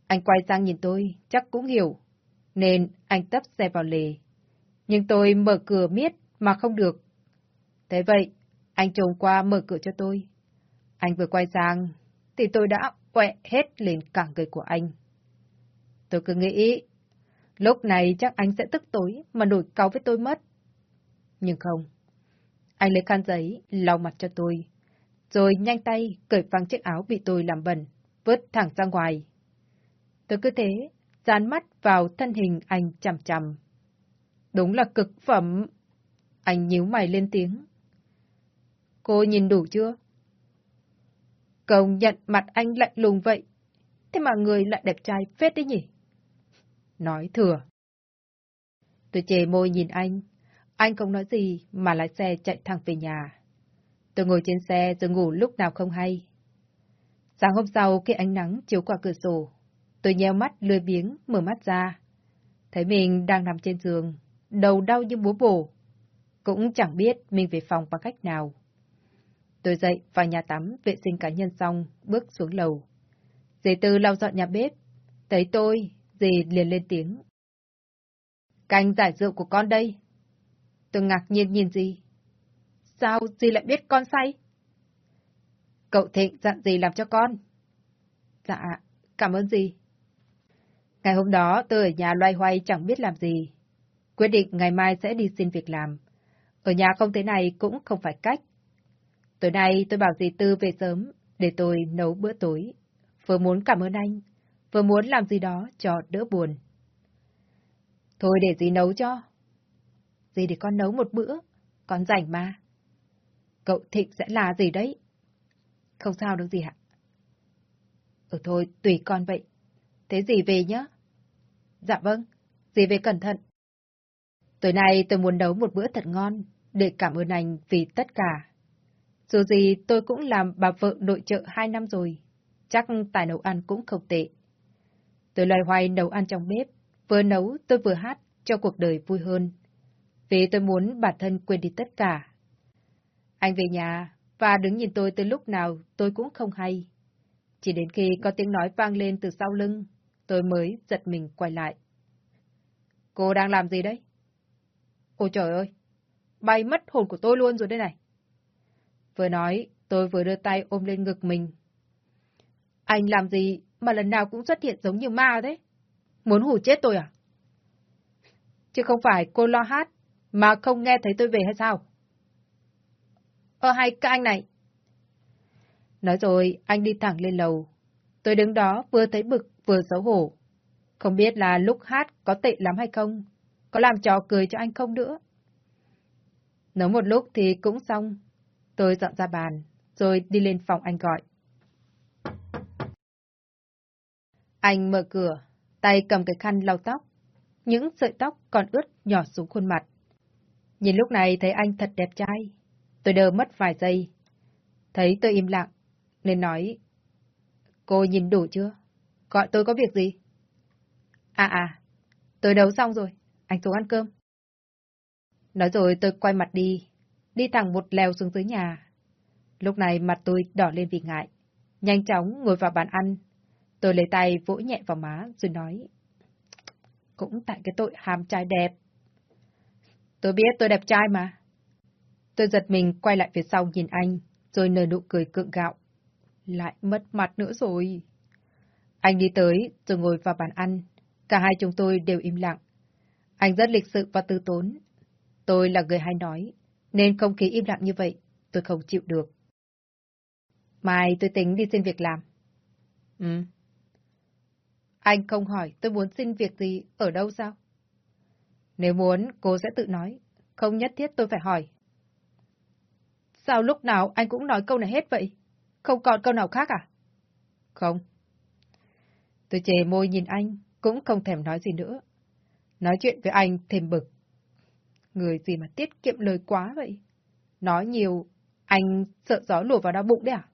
Anh quay sang nhìn tôi, chắc cũng hiểu, nên anh tấp xe vào lề. Nhưng tôi mở cửa miết mà không được. Thế vậy, anh trồm qua mở cửa cho tôi. Anh vừa quay sang, thì tôi đã quẹ hết lên cả người của anh. Tôi cứ nghĩ, lúc này chắc anh sẽ tức tối mà nổi cáu với tôi mất. Nhưng không. Anh lấy khăn giấy, lau mặt cho tôi, rồi nhanh tay cởi phăng chiếc áo bị tôi làm bẩn, vớt thẳng ra ngoài. Tôi cứ thế, dán mắt vào thân hình anh chằm chằm. Đúng là cực phẩm. Anh nhíu mày lên tiếng. Cô nhìn đủ chưa? Công nhận mặt anh lạnh lùng vậy. Thế mà người lại đẹp trai phết đấy nhỉ? Nói thừa. Tôi chề môi nhìn anh. Anh không nói gì mà lái xe chạy thẳng về nhà. Tôi ngồi trên xe rồi ngủ lúc nào không hay. Sáng hôm sau khi ánh nắng chiếu qua cửa sổ, tôi nheo mắt lười biếng mở mắt ra. Thấy mình đang nằm trên giường, đầu đau như búa bổ. Cũng chẳng biết mình về phòng bằng cách nào. Tôi dậy vào nhà tắm vệ sinh cá nhân xong, bước xuống lầu. Dì Tư lau dọn nhà bếp. Thấy tôi, dì liền lên tiếng. Canh giải rượu của con đây. Tôi ngạc nhiên nhìn dì. Sao dì lại biết con say? Cậu Thịnh dặn dì làm cho con. Dạ, cảm ơn dì. Ngày hôm đó tôi ở nhà loay hoay chẳng biết làm gì. Quyết định ngày mai sẽ đi xin việc làm. Ở nhà không thế này cũng không phải cách. Tối nay tôi bảo dì Tư về sớm để tôi nấu bữa tối. Vừa muốn cảm ơn anh, vừa muốn làm gì đó cho đỡ buồn. Thôi để dì nấu cho. Dì để con nấu một bữa, con rảnh mà. Cậu Thịnh sẽ là gì đấy? Không sao đâu gì ạ. Ừ thôi, tùy con vậy. Thế gì về nhá? Dạ vâng, dì về cẩn thận. Tối nay tôi muốn nấu một bữa thật ngon, để cảm ơn anh vì tất cả. Dù gì tôi cũng làm bà vợ nội trợ hai năm rồi, chắc tài nấu ăn cũng không tệ. Tôi loay hoay nấu ăn trong bếp, vừa nấu tôi vừa hát cho cuộc đời vui hơn. Vì tôi muốn bản thân quên đi tất cả. Anh về nhà và đứng nhìn tôi từ lúc nào tôi cũng không hay. Chỉ đến khi có tiếng nói vang lên từ sau lưng, tôi mới giật mình quay lại. Cô đang làm gì đấy? Ôi trời ơi! Bay mất hồn của tôi luôn rồi đây này. Vừa nói, tôi vừa đưa tay ôm lên ngực mình. Anh làm gì mà lần nào cũng xuất hiện giống như ma thế? Muốn hù chết tôi à? Chứ không phải cô lo hát mà không nghe thấy tôi về hay sao? Ờ, Ơ hay các anh này. Nói rồi, anh đi thẳng lên lầu. Tôi đứng đó vừa thấy bực vừa xấu hổ. Không biết là lúc hát có tệ lắm hay không, có làm trò cười cho anh không nữa. Nấu một lúc thì cũng xong. Tôi dọn ra bàn, rồi đi lên phòng anh gọi. Anh mở cửa, tay cầm cái khăn lau tóc. Những sợi tóc còn ướt nhỏ xuống khuôn mặt. Nhìn lúc này thấy anh thật đẹp trai. Tôi đơ mất vài giây. Thấy tôi im lặng, nên nói. Cô nhìn đủ chưa? Gọi tôi có việc gì? À à, tôi đấu xong rồi, anh xuống ăn cơm. Nói rồi tôi quay mặt đi, đi thẳng một lèo xuống dưới nhà. Lúc này mặt tôi đỏ lên vì ngại. Nhanh chóng ngồi vào bàn ăn. Tôi lấy tay vỗ nhẹ vào má rồi nói. Cũng tại cái tội hàm trai đẹp. Tôi biết tôi đẹp trai mà. Tôi giật mình quay lại phía sau nhìn anh, rồi nở nụ cười cượng gạo. Lại mất mặt nữa rồi. Anh đi tới, rồi ngồi vào bàn ăn. Cả hai chúng tôi đều im lặng. Anh rất lịch sự và tư tốn. Tôi là người hay nói, nên không khí im lặng như vậy, tôi không chịu được. Mai tôi tính đi xin việc làm. Ừ. Anh không hỏi tôi muốn xin việc gì, ở đâu sao? Nếu muốn, cô sẽ tự nói. Không nhất thiết tôi phải hỏi. Sao lúc nào anh cũng nói câu này hết vậy? Không còn câu nào khác à? Không. Tôi chề môi nhìn anh, cũng không thèm nói gì nữa. Nói chuyện với anh thêm bực. Người gì mà tiết kiệm lời quá vậy? Nói nhiều, anh sợ gió lùa vào đau bụng đấy à?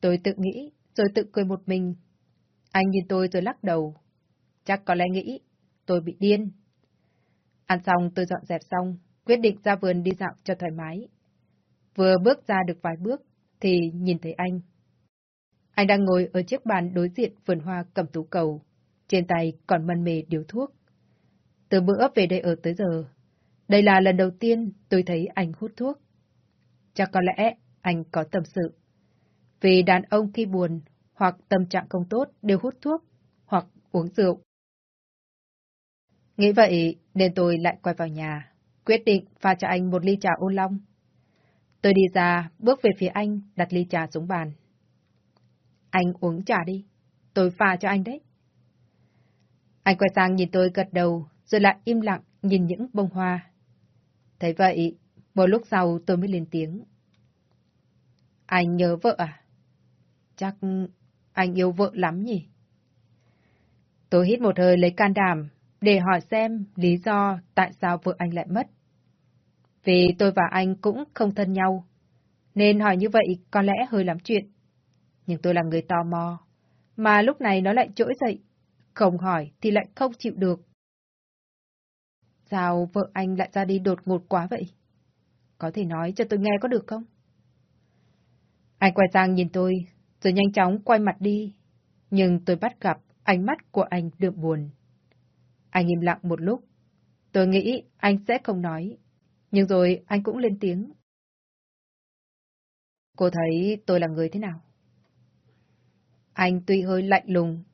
Tôi tự nghĩ, rồi tự cười một mình. Anh nhìn tôi rồi lắc đầu. Chắc có lẽ nghĩ, tôi bị điên. Ăn xong tôi dọn dẹp xong, quyết định ra vườn đi dạo cho thoải mái. Vừa bước ra được vài bước, thì nhìn thấy anh. Anh đang ngồi ở chiếc bàn đối diện vườn hoa cầm tú cầu, trên tay còn mân mề điếu thuốc. Từ bữa về đây ở tới giờ, đây là lần đầu tiên tôi thấy anh hút thuốc. Chắc có lẽ anh có tâm sự. Vì đàn ông khi buồn hoặc tâm trạng không tốt đều hút thuốc hoặc uống rượu. Nghĩ vậy nên tôi lại quay vào nhà, quyết định pha cho anh một ly trà ô long. Tôi đi ra, bước về phía anh, đặt ly trà xuống bàn. Anh uống trà đi, tôi pha cho anh đấy. Anh quay sang nhìn tôi gật đầu, rồi lại im lặng nhìn những bông hoa. Thấy vậy, một lúc sau tôi mới lên tiếng. Anh nhớ vợ à? Chắc anh yêu vợ lắm nhỉ? Tôi hít một hơi lấy can đảm để hỏi xem lý do tại sao vợ anh lại mất. Vì tôi và anh cũng không thân nhau, nên hỏi như vậy có lẽ hơi lắm chuyện. Nhưng tôi là người tò mò, mà lúc này nó lại trỗi dậy, không hỏi thì lại không chịu được. Sao vợ anh lại ra đi đột ngột quá vậy? Có thể nói cho tôi nghe có được không? Anh quay sang nhìn tôi, rồi nhanh chóng quay mặt đi. Nhưng tôi bắt gặp ánh mắt của anh đượm buồn. Anh im lặng một lúc. Tôi nghĩ anh sẽ không nói. Nhưng rồi anh cũng lên tiếng. Cô thấy tôi là người thế nào? Anh tuy hơi lạnh lùng,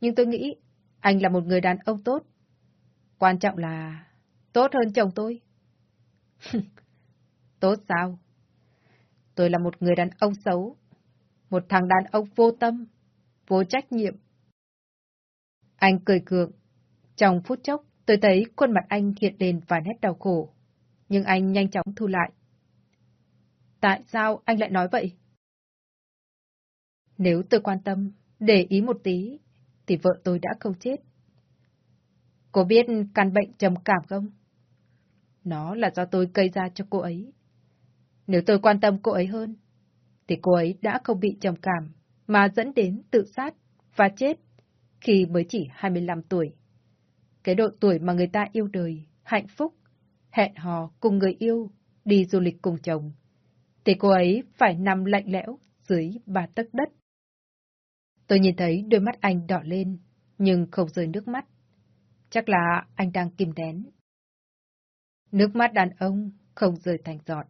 nhưng tôi nghĩ anh là một người đàn ông tốt. Quan trọng là tốt hơn chồng tôi. tốt sao? Tôi là một người đàn ông xấu, một thằng đàn ông vô tâm, vô trách nhiệm. Anh cười cượng. Trong phút chốc, tôi thấy khuôn mặt anh hiện lên vài nét đau khổ, nhưng anh nhanh chóng thu lại. Tại sao anh lại nói vậy? Nếu tôi quan tâm, để ý một tí, thì vợ tôi đã không chết. Cô biết căn bệnh trầm cảm không? Nó là do tôi gây ra cho cô ấy. Nếu tôi quan tâm cô ấy hơn, thì cô ấy đã không bị trầm cảm, mà dẫn đến tự sát và chết khi mới chỉ 25 tuổi. Cái độ tuổi mà người ta yêu đời, hạnh phúc, hẹn hò cùng người yêu, đi du lịch cùng chồng, thì cô ấy phải nằm lạnh lẽo dưới ba tấc đất. Tôi nhìn thấy đôi mắt anh đỏ lên, nhưng không rơi nước mắt. Chắc là anh đang kìm nén. Nước mắt đàn ông không rơi thành giọt.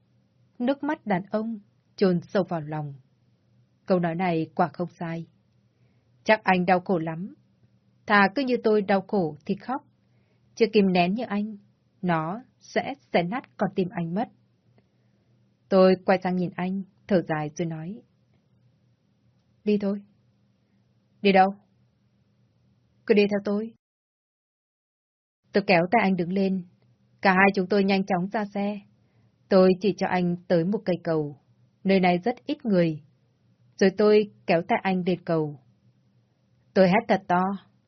Nước mắt đàn ông chôn sâu vào lòng. Câu nói này quả không sai. Chắc anh đau khổ lắm. Thà cứ như tôi đau khổ thì khóc. Chưa kìm nén như anh, nó sẽ xé nát con tim anh mất. Tôi quay sang nhìn anh, thở dài rồi nói. Đi thôi. Đi đâu? Cứ đi theo tôi. Tôi kéo tay anh đứng lên. Cả hai chúng tôi nhanh chóng ra xe. Tôi chỉ cho anh tới một cây cầu. Nơi này rất ít người. Rồi tôi kéo tay anh đến cầu. Tôi hét thật to,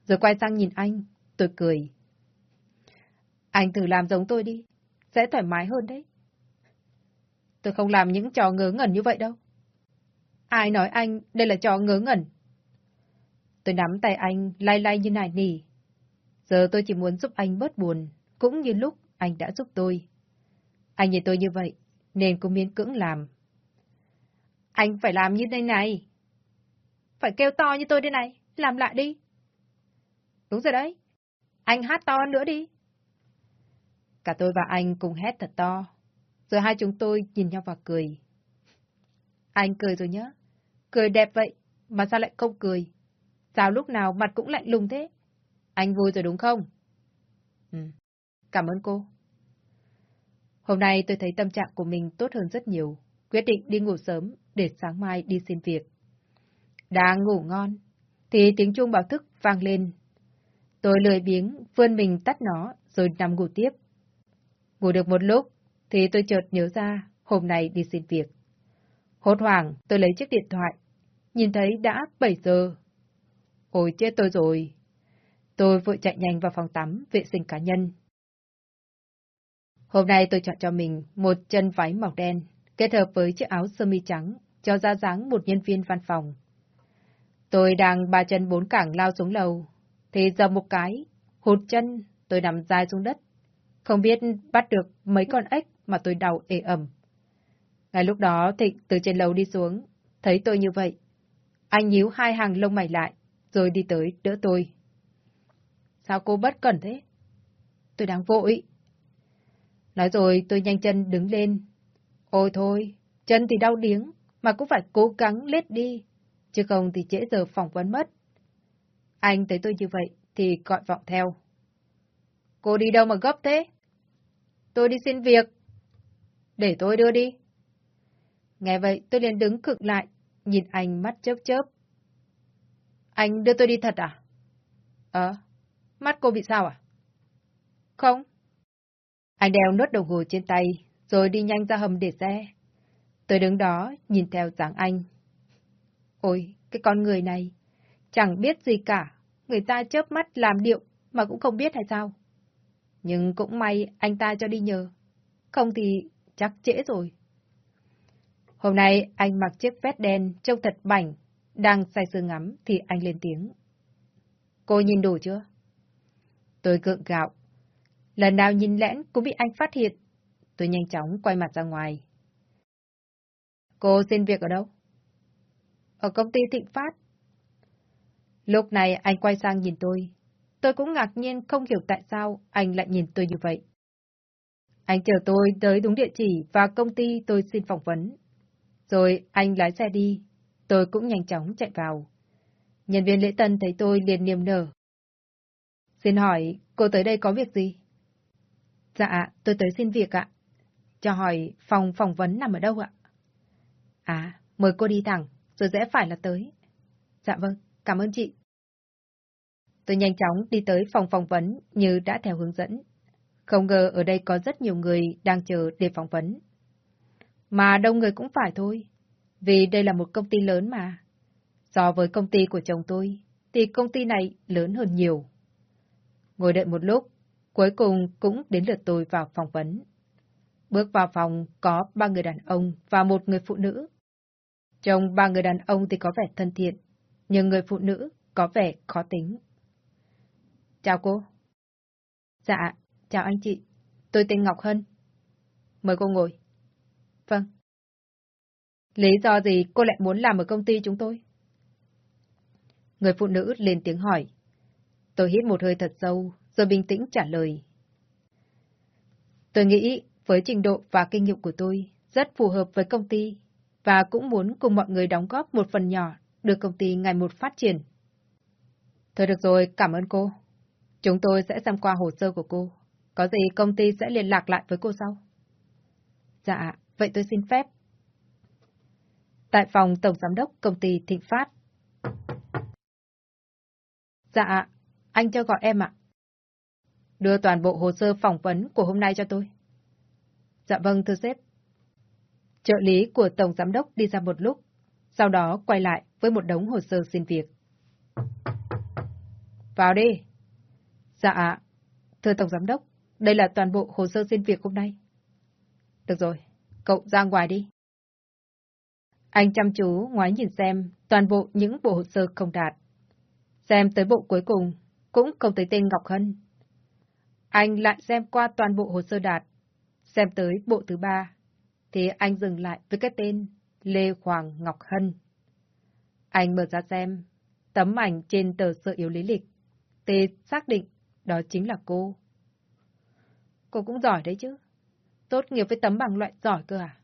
rồi quay sang nhìn anh. Tôi cười. Anh thử làm giống tôi đi. Sẽ thoải mái hơn đấy. Tôi không làm những trò ngớ ngẩn như vậy đâu. Ai nói anh đây là trò ngớ ngẩn? Tôi nắm tay anh lay lay như nài nỉ. Giờ tôi chỉ muốn giúp anh bớt buồn, cũng như lúc anh đã giúp tôi. Anh nhìn tôi như vậy, nên cũng miễn cưỡng làm. Anh phải làm như thế này. Phải kêu to như tôi đây này, làm lại đi. Đúng rồi đấy. Anh hát to nữa đi. Cả tôi và anh cùng hét thật to. Rồi hai chúng tôi nhìn nhau và cười. Anh cười rồi nhớ, Cười đẹp vậy, mà sao lại không cười? Sao lúc nào mặt cũng lạnh lùng thế? Anh vui rồi đúng không? Ừ, cảm ơn cô. Hôm nay tôi thấy tâm trạng của mình tốt hơn rất nhiều, quyết định đi ngủ sớm để sáng mai đi xin việc. Đang ngủ ngon, thì tiếng chuông báo thức vang lên. Tôi lười biếng, vươn mình tắt nó, rồi nằm ngủ tiếp. Ngủ được một lúc, thì tôi chợt nhớ ra hôm nay đi xin việc. Hốt hoảng, tôi lấy chiếc điện thoại, nhìn thấy đã 7 giờ. Ôi chết tôi rồi! Tôi vội chạy nhanh vào phòng tắm, vệ sinh cá nhân. Hôm nay tôi chọn cho mình một chân váy màu đen, kết hợp với chiếc áo sơ mi trắng, cho ra dáng một nhân viên văn phòng. Tôi đang ba chân bốn cẳng lao xuống lầu, thì giờ một cái, hụt chân, tôi nằm dài xuống đất. Không biết bắt được mấy con ếch mà tôi đau ê ẩm. Ngay lúc đó Thịnh từ trên lầu đi xuống, thấy tôi như vậy. Anh nhíu hai hàng lông mày lại, rồi đi tới đỡ tôi. Sao cô bất cẩn thế? Tôi đang vội. Nói rồi tôi nhanh chân đứng lên. Ôi thôi, chân thì đau điếng, mà cũng phải cố gắng lết đi, chứ không thì trễ giờ phỏng vấn mất. Anh thấy tôi như vậy thì gọi vọng theo. Cô đi đâu mà gấp thế? Tôi đi xin việc. Để tôi đưa đi. Nghe vậy tôi liền đứng cực lại, nhìn anh mắt chớp chớp. Anh đưa tôi đi thật à? Ờ, Mắt cô bị sao à? Không. Anh đeo nốt đồng hồ trên tay, rồi đi nhanh ra hầm để xe. Tôi đứng đó, nhìn theo dáng anh. Ôi, cái con người này, chẳng biết gì cả, người ta chớp mắt làm điệu mà cũng không biết hay sao. Nhưng cũng may anh ta cho đi nhờ, không thì chắc trễ rồi. Hôm nay anh mặc chiếc vest đen trông thật bảnh, đang say sưa ngắm thì anh lên tiếng. Cô nhìn đủ chưa? Tôi cượng gạo. Lần nào nhìn lẽn cũng bị anh phát hiện. Tôi nhanh chóng quay mặt ra ngoài. Cô xin việc ở đâu? Ở công ty Thịnh Phát. Lúc này anh quay sang nhìn tôi. Tôi cũng ngạc nhiên không hiểu tại sao anh lại nhìn tôi như vậy. Anh chờ tôi tới đúng địa chỉ và công ty tôi xin phỏng vấn. Rồi anh lái xe đi, tôi cũng nhanh chóng chạy vào. Nhân viên lễ tân thấy tôi liền niềm nở. Xin hỏi, cô tới đây có việc gì? Dạ, tôi tới xin việc ạ. Cho hỏi, phòng phỏng vấn nằm ở đâu ạ? À, mời cô đi thẳng, rồi rẽ phải là tới. Dạ vâng, cảm ơn chị. Tôi nhanh chóng đi tới phòng phỏng vấn như đã theo hướng dẫn. Không ngờ ở đây có rất nhiều người đang chờ để phỏng vấn. Mà đông người cũng phải thôi, vì đây là một công ty lớn mà. So với công ty của chồng tôi, thì công ty này lớn hơn nhiều. Ngồi đợi một lúc, cuối cùng cũng đến lượt tôi vào phỏng vấn. Bước vào phòng có ba người đàn ông và một người phụ nữ. Trong ba người đàn ông thì có vẻ thân thiện, nhưng người phụ nữ có vẻ khó tính. Chào cô. Dạ, chào anh chị. Tôi tên Ngọc Hân. Mời cô ngồi. Vâng. Lý do gì cô lại muốn làm ở công ty chúng tôi? Người phụ nữ lên tiếng hỏi. Tôi hít một hơi thật sâu, rồi bình tĩnh trả lời. Tôi nghĩ với trình độ và kinh nghiệm của tôi rất phù hợp với công ty và cũng muốn cùng mọi người đóng góp một phần nhỏ đưa công ty ngày một phát triển. Thôi được rồi, cảm ơn cô. Chúng tôi sẽ xem qua hồ sơ của cô. Có gì công ty sẽ liên lạc lại với cô sau. Dạ, vậy tôi xin phép. Tại phòng Tổng Giám đốc Công ty Thịnh Phát. Dạ, anh cho gọi em ạ. Đưa toàn bộ hồ sơ phỏng vấn của hôm nay cho tôi. Dạ vâng, thưa sếp. Trợ lý của Tổng Giám đốc đi ra một lúc, sau đó quay lại với một đống hồ sơ xin việc. Vào đi. Dạ, thưa Tổng Giám đốc, đây là toàn bộ hồ sơ xin việc hôm nay. Được rồi, cậu ra ngoài đi. Anh chăm chú ngoái nhìn xem toàn bộ những bộ hồ sơ không đạt. Xem tới bộ cuối cùng, cũng không thấy tên Ngọc Hân. Anh lại xem qua toàn bộ hồ sơ đạt. Xem tới bộ thứ ba, thì anh dừng lại với cái tên Lê Hoàng Ngọc Hân. Anh mở ra xem, tấm ảnh trên tờ sơ yếu lý lịch. Tê xác định đó chính là cô. Cô cũng giỏi đấy chứ. Tốt nghiệp với tấm bằng loại giỏi cơ à?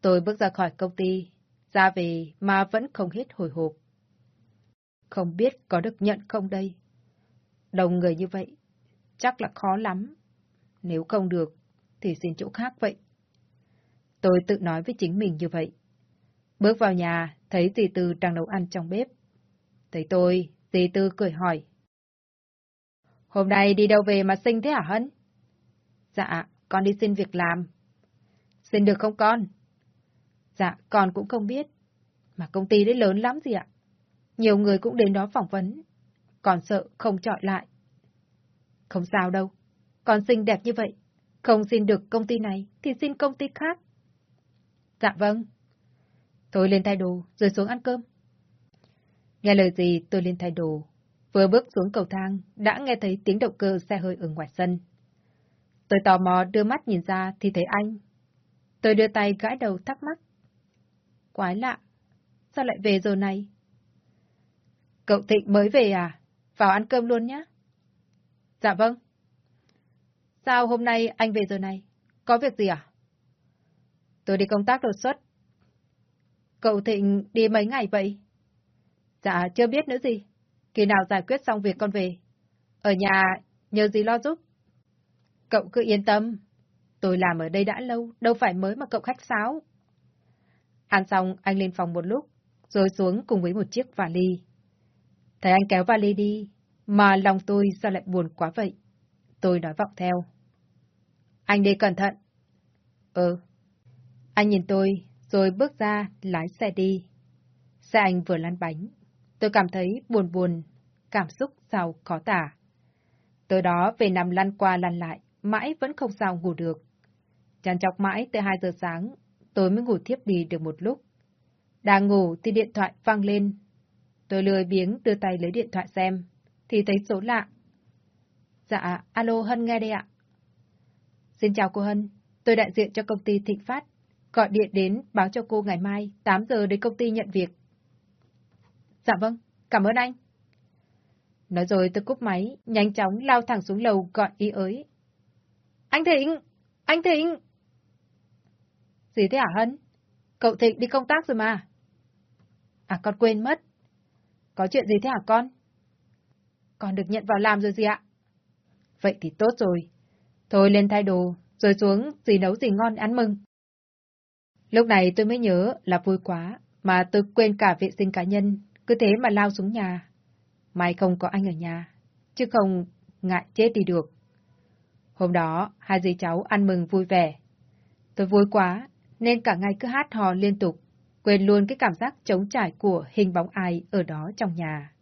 Tôi bước ra khỏi công ty, ra về mà vẫn không hết hồi hộp. Không biết có được nhận không đây? Đồng người như vậy, chắc là khó lắm. Nếu không được, thì xin chỗ khác vậy. Tôi tự nói với chính mình như vậy. Bước vào nhà, thấy dì Tư đang nấu ăn trong bếp. Thấy tôi, dì Tư cười hỏi. Hôm nay đi đâu về mà xinh thế hả Hân? Dạ, con đi xin việc làm. Xin được không con? Dạ, con cũng không biết. Mà công ty đấy lớn lắm gì ạ? Nhiều người cũng đến đó phỏng vấn. Còn sợ không chọi lại. Không sao đâu. Con xinh đẹp như vậy. Không xin được công ty này thì xin công ty khác. Dạ vâng. Tôi lên thay đồ rồi xuống ăn cơm. Nghe lời gì tôi lên thay đồ. Vừa bước xuống cầu thang đã nghe thấy tiếng động cơ xe hơi ở ngoài sân. Tôi tò mò đưa mắt nhìn ra thì thấy anh. Tôi đưa tay gãi đầu thắc mắc. Quái lạ, sao lại về giờ này? Cậu Thịnh mới về à? Vào ăn cơm luôn nhé. Dạ vâng. Sao hôm nay anh về giờ này? Có việc gì à? Tôi đi công tác đột xuất. Cậu Thịnh đi mấy ngày vậy? Dạ, chưa biết nữa gì. Khi nào giải quyết xong việc con về. Ở nhà, nhờ gì lo giúp. Cậu cứ yên tâm. Tôi làm ở đây đã lâu, đâu phải mới mà cậu khách sáo. Ăn xong, anh lên phòng một lúc, rồi xuống cùng với một chiếc vali. Thấy anh kéo vali đi, mà lòng tôi sao lại buồn quá vậy? Tôi nói vọng theo. Anh đi cẩn thận. Ừ. Anh nhìn tôi, rồi bước ra, lái xe đi. Xe anh vừa lăn bánh. Tôi cảm thấy buồn buồn, cảm xúc sao khó tả. Tới đó về nằm lăn qua lăn lại, mãi vẫn không sao ngủ được. Chăn chọc mãi tới 2 giờ sáng, tôi mới ngủ thiếp đi được một lúc. Đang ngủ thì điện thoại vang lên. Tôi lười biếng đưa tay lấy điện thoại xem, thì thấy số lạ. Dạ, alo Hân nghe đây ạ. Xin chào cô Hân, tôi đại diện cho công ty Thịnh Phát. Gọi điện đến báo cho cô ngày mai 8 giờ đến công ty nhận việc. Dạ vâng, cảm ơn anh. Nói rồi tôi cúp máy, nhanh chóng lao thẳng xuống lầu gọi ý ới. Anh Thịnh! Anh Thịnh! Gì thế hả Hân? Cậu Thịnh đi công tác rồi mà. À con quên mất. Có chuyện gì thế hả con? Con được nhận vào làm rồi gì ạ? Vậy thì tốt rồi. Thôi lên thay đồ, rồi xuống gì nấu gì ngon ăn mừng. Lúc này tôi mới nhớ là vui quá, mà tôi quên cả vệ sinh cá nhân, cứ thế mà lao xuống nhà. May không có anh ở nhà, chứ không ngại chết đi được. Hôm đó, hai dì cháu ăn mừng vui vẻ. Tôi vui quá, nên cả ngày cứ hát hò liên tục, quên luôn cái cảm giác trống trải của hình bóng ai ở đó trong nhà.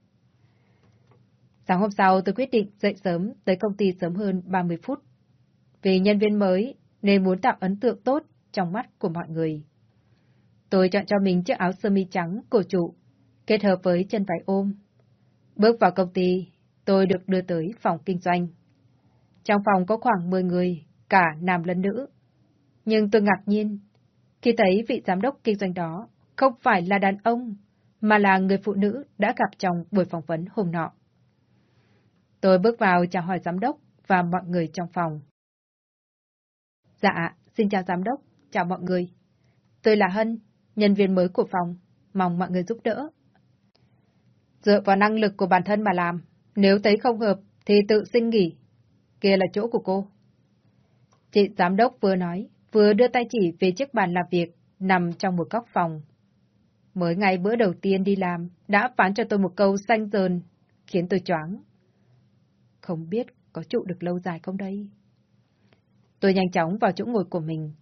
Sáng hôm sau tôi quyết định dậy sớm tới công ty sớm hơn 30 phút. Vì nhân viên mới nên muốn tạo ấn tượng tốt trong mắt của mọi người. Tôi chọn cho mình chiếc áo sơ mi trắng cổ trụ, kết hợp với chân phải ôm. Bước vào công ty, tôi được đưa tới phòng kinh doanh. Trong phòng có khoảng 10 người, cả nam lẫn nữ. Nhưng tôi ngạc nhiên, khi thấy vị giám đốc kinh doanh đó không phải là đàn ông, mà là người phụ nữ đã gặp trong buổi phỏng vấn hôm nọ. Tôi bước vào chào hỏi giám đốc và mọi người trong phòng. Dạ, xin chào giám đốc, chào mọi người. Tôi là Hân, nhân viên mới của phòng, mong mọi người giúp đỡ. Dựa vào năng lực của bản thân mà làm, nếu thấy không hợp thì tự xin nghỉ. Kia là chỗ của cô. Chị giám đốc vừa nói, vừa đưa tay chỉ về chiếc bàn làm việc nằm trong một góc phòng. Mới ngày bữa đầu tiên đi làm, đã phán cho tôi một câu xanh dờn, khiến tôi choáng. Không biết có trụ được lâu dài không đây? Tôi nhanh chóng vào chỗ ngồi của mình.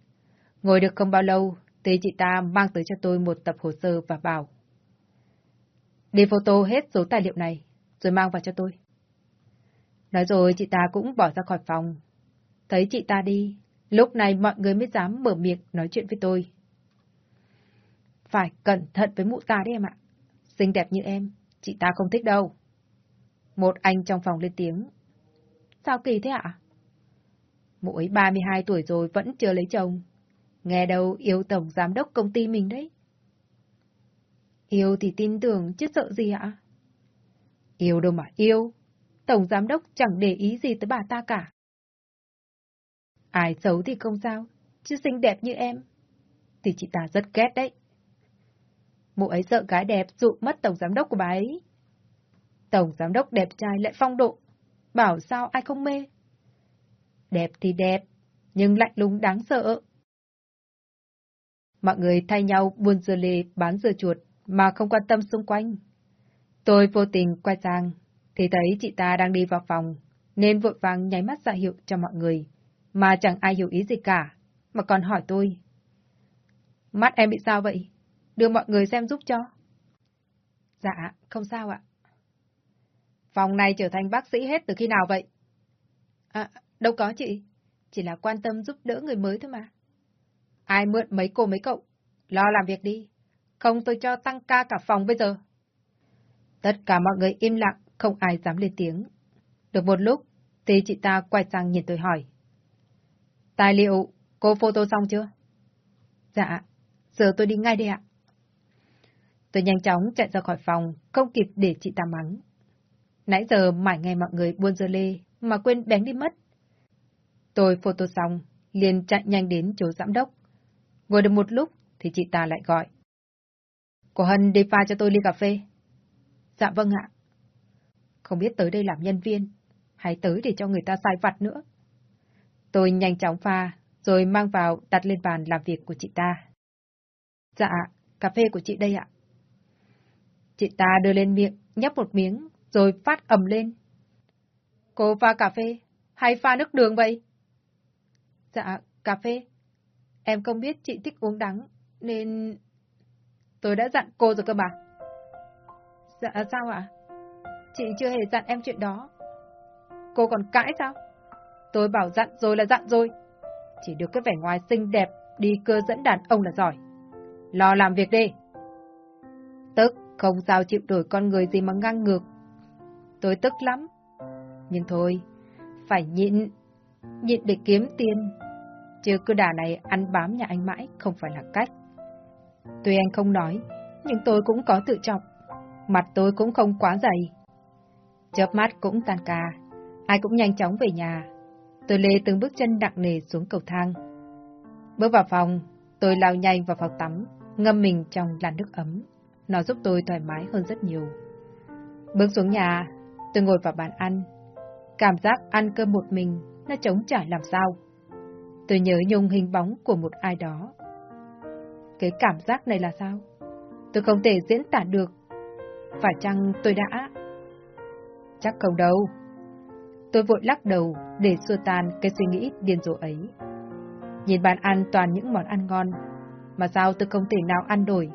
Ngồi được không bao lâu, thì chị ta mang tới cho tôi một tập hồ sơ và bảo. Đi photo hết số tài liệu này, rồi mang vào cho tôi. Nói rồi chị ta cũng bỏ ra khỏi phòng. Thấy chị ta đi, lúc này mọi người mới dám mở miệng nói chuyện với tôi. Phải cẩn thận với mụ ta đấy em ạ. Xinh đẹp như em, chị ta không thích đâu. Một anh trong phòng lên tiếng. Sao kỳ thế ạ? Mụ ấy 32 tuổi rồi vẫn chưa lấy chồng. Nghe đâu yêu tổng giám đốc công ty mình đấy. Yêu thì tin tưởng chứ sợ gì ạ? Yêu đâu mà yêu. Tổng giám đốc chẳng để ý gì tới bà ta cả. Ai xấu thì không sao, chứ xinh đẹp như em. Thì chị ta rất ghét đấy. Mụ ấy sợ gái đẹp dụ mất tổng giám đốc của bà ấy. Tổng giám đốc đẹp trai lại phong độ. Bảo sao ai không mê. Đẹp thì đẹp, nhưng lạnh lùng đáng sợ. Mọi người thay nhau buôn dưa lê bán dưa chuột mà không quan tâm xung quanh. Tôi vô tình quay sang, thì thấy chị ta đang đi vào phòng, nên vội vàng nháy mắt ra hiệu cho mọi người, mà chẳng ai hiểu ý gì cả, mà còn hỏi tôi. Mắt em bị sao vậy? Đưa mọi người xem giúp cho. Dạ, không sao ạ. Phòng này trở thành bác sĩ hết từ khi nào vậy? À, đâu có chị. Chỉ là quan tâm giúp đỡ người mới thôi mà. Ai mượn mấy cô mấy cậu? Lo làm việc đi. Không tôi cho tăng ca cả phòng bây giờ. Tất cả mọi người im lặng, không ai dám lên tiếng. Được một lúc, thì chị ta quay sang nhìn tôi hỏi. Tài liệu, cô photo xong chưa? Dạ, giờ tôi đi ngay đây ạ. Tôi nhanh chóng chạy ra khỏi phòng, không kịp để chị ta mắng. Nãy giờ mãi nghe mọi người buôn dơ lê, mà quên bén đi mất. Tôi photo xong, liền chạy nhanh đến chỗ giám đốc. Ngồi được một lúc, thì chị ta lại gọi. Cô Hân đi pha cho tôi ly cà phê. Dạ vâng ạ. Không biết tới đây làm nhân viên, hay tới để cho người ta sai vặt nữa. Tôi nhanh chóng pha, rồi mang vào đặt lên bàn làm việc của chị ta. Dạ, cà phê của chị đây ạ. Chị ta đưa lên miệng, nhấp một miếng, rồi phát ầm lên, Cô pha cà phê hay pha nước đường vậy? Dạ, cà phê. Em không biết chị thích uống đắng, nên... Tôi đã dặn cô rồi cơ mà. Dạ, à, sao ạ? Chị chưa hề dặn em chuyện đó. Cô còn cãi sao? Tôi bảo dặn rồi là dặn rồi. Chỉ được cái vẻ ngoài xinh đẹp, đi cơ dẫn đàn ông là giỏi. Lo làm việc đi. Tức, không sao chịu đổi con người gì mà ngang ngược. Tôi tức lắm. Nhưng thôi, phải nhịn, nhịn để kiếm tiền. Chứ cứ đà này ăn bám nhà anh mãi không phải là cách. Tuy anh không nói, nhưng tôi cũng có tự trọng. Mặt tôi cũng không quá dày. Chớp mắt cũng tan ca, ai cũng nhanh chóng về nhà. Tôi lê từng bước chân nặng nề xuống cầu thang. Bước vào phòng, tôi lao nhanh vào phòng tắm, ngâm mình trong làn nước ấm. Nó giúp tôi thoải mái hơn rất nhiều. Bước xuống nhà, tôi ngồi vào bàn ăn. Cảm giác ăn cơm một mình, nó chống trải làm sao. Tôi nhớ nhung hình bóng của một ai đó. Cái cảm giác này là sao? Tôi không thể diễn tả được. Phải chăng tôi đã... Chắc không đâu. Tôi vội lắc đầu để xua tan cái suy nghĩ điên rồ ấy. Nhìn bàn ăn toàn những món ăn ngon, mà sao tôi không thể nào ăn đổi.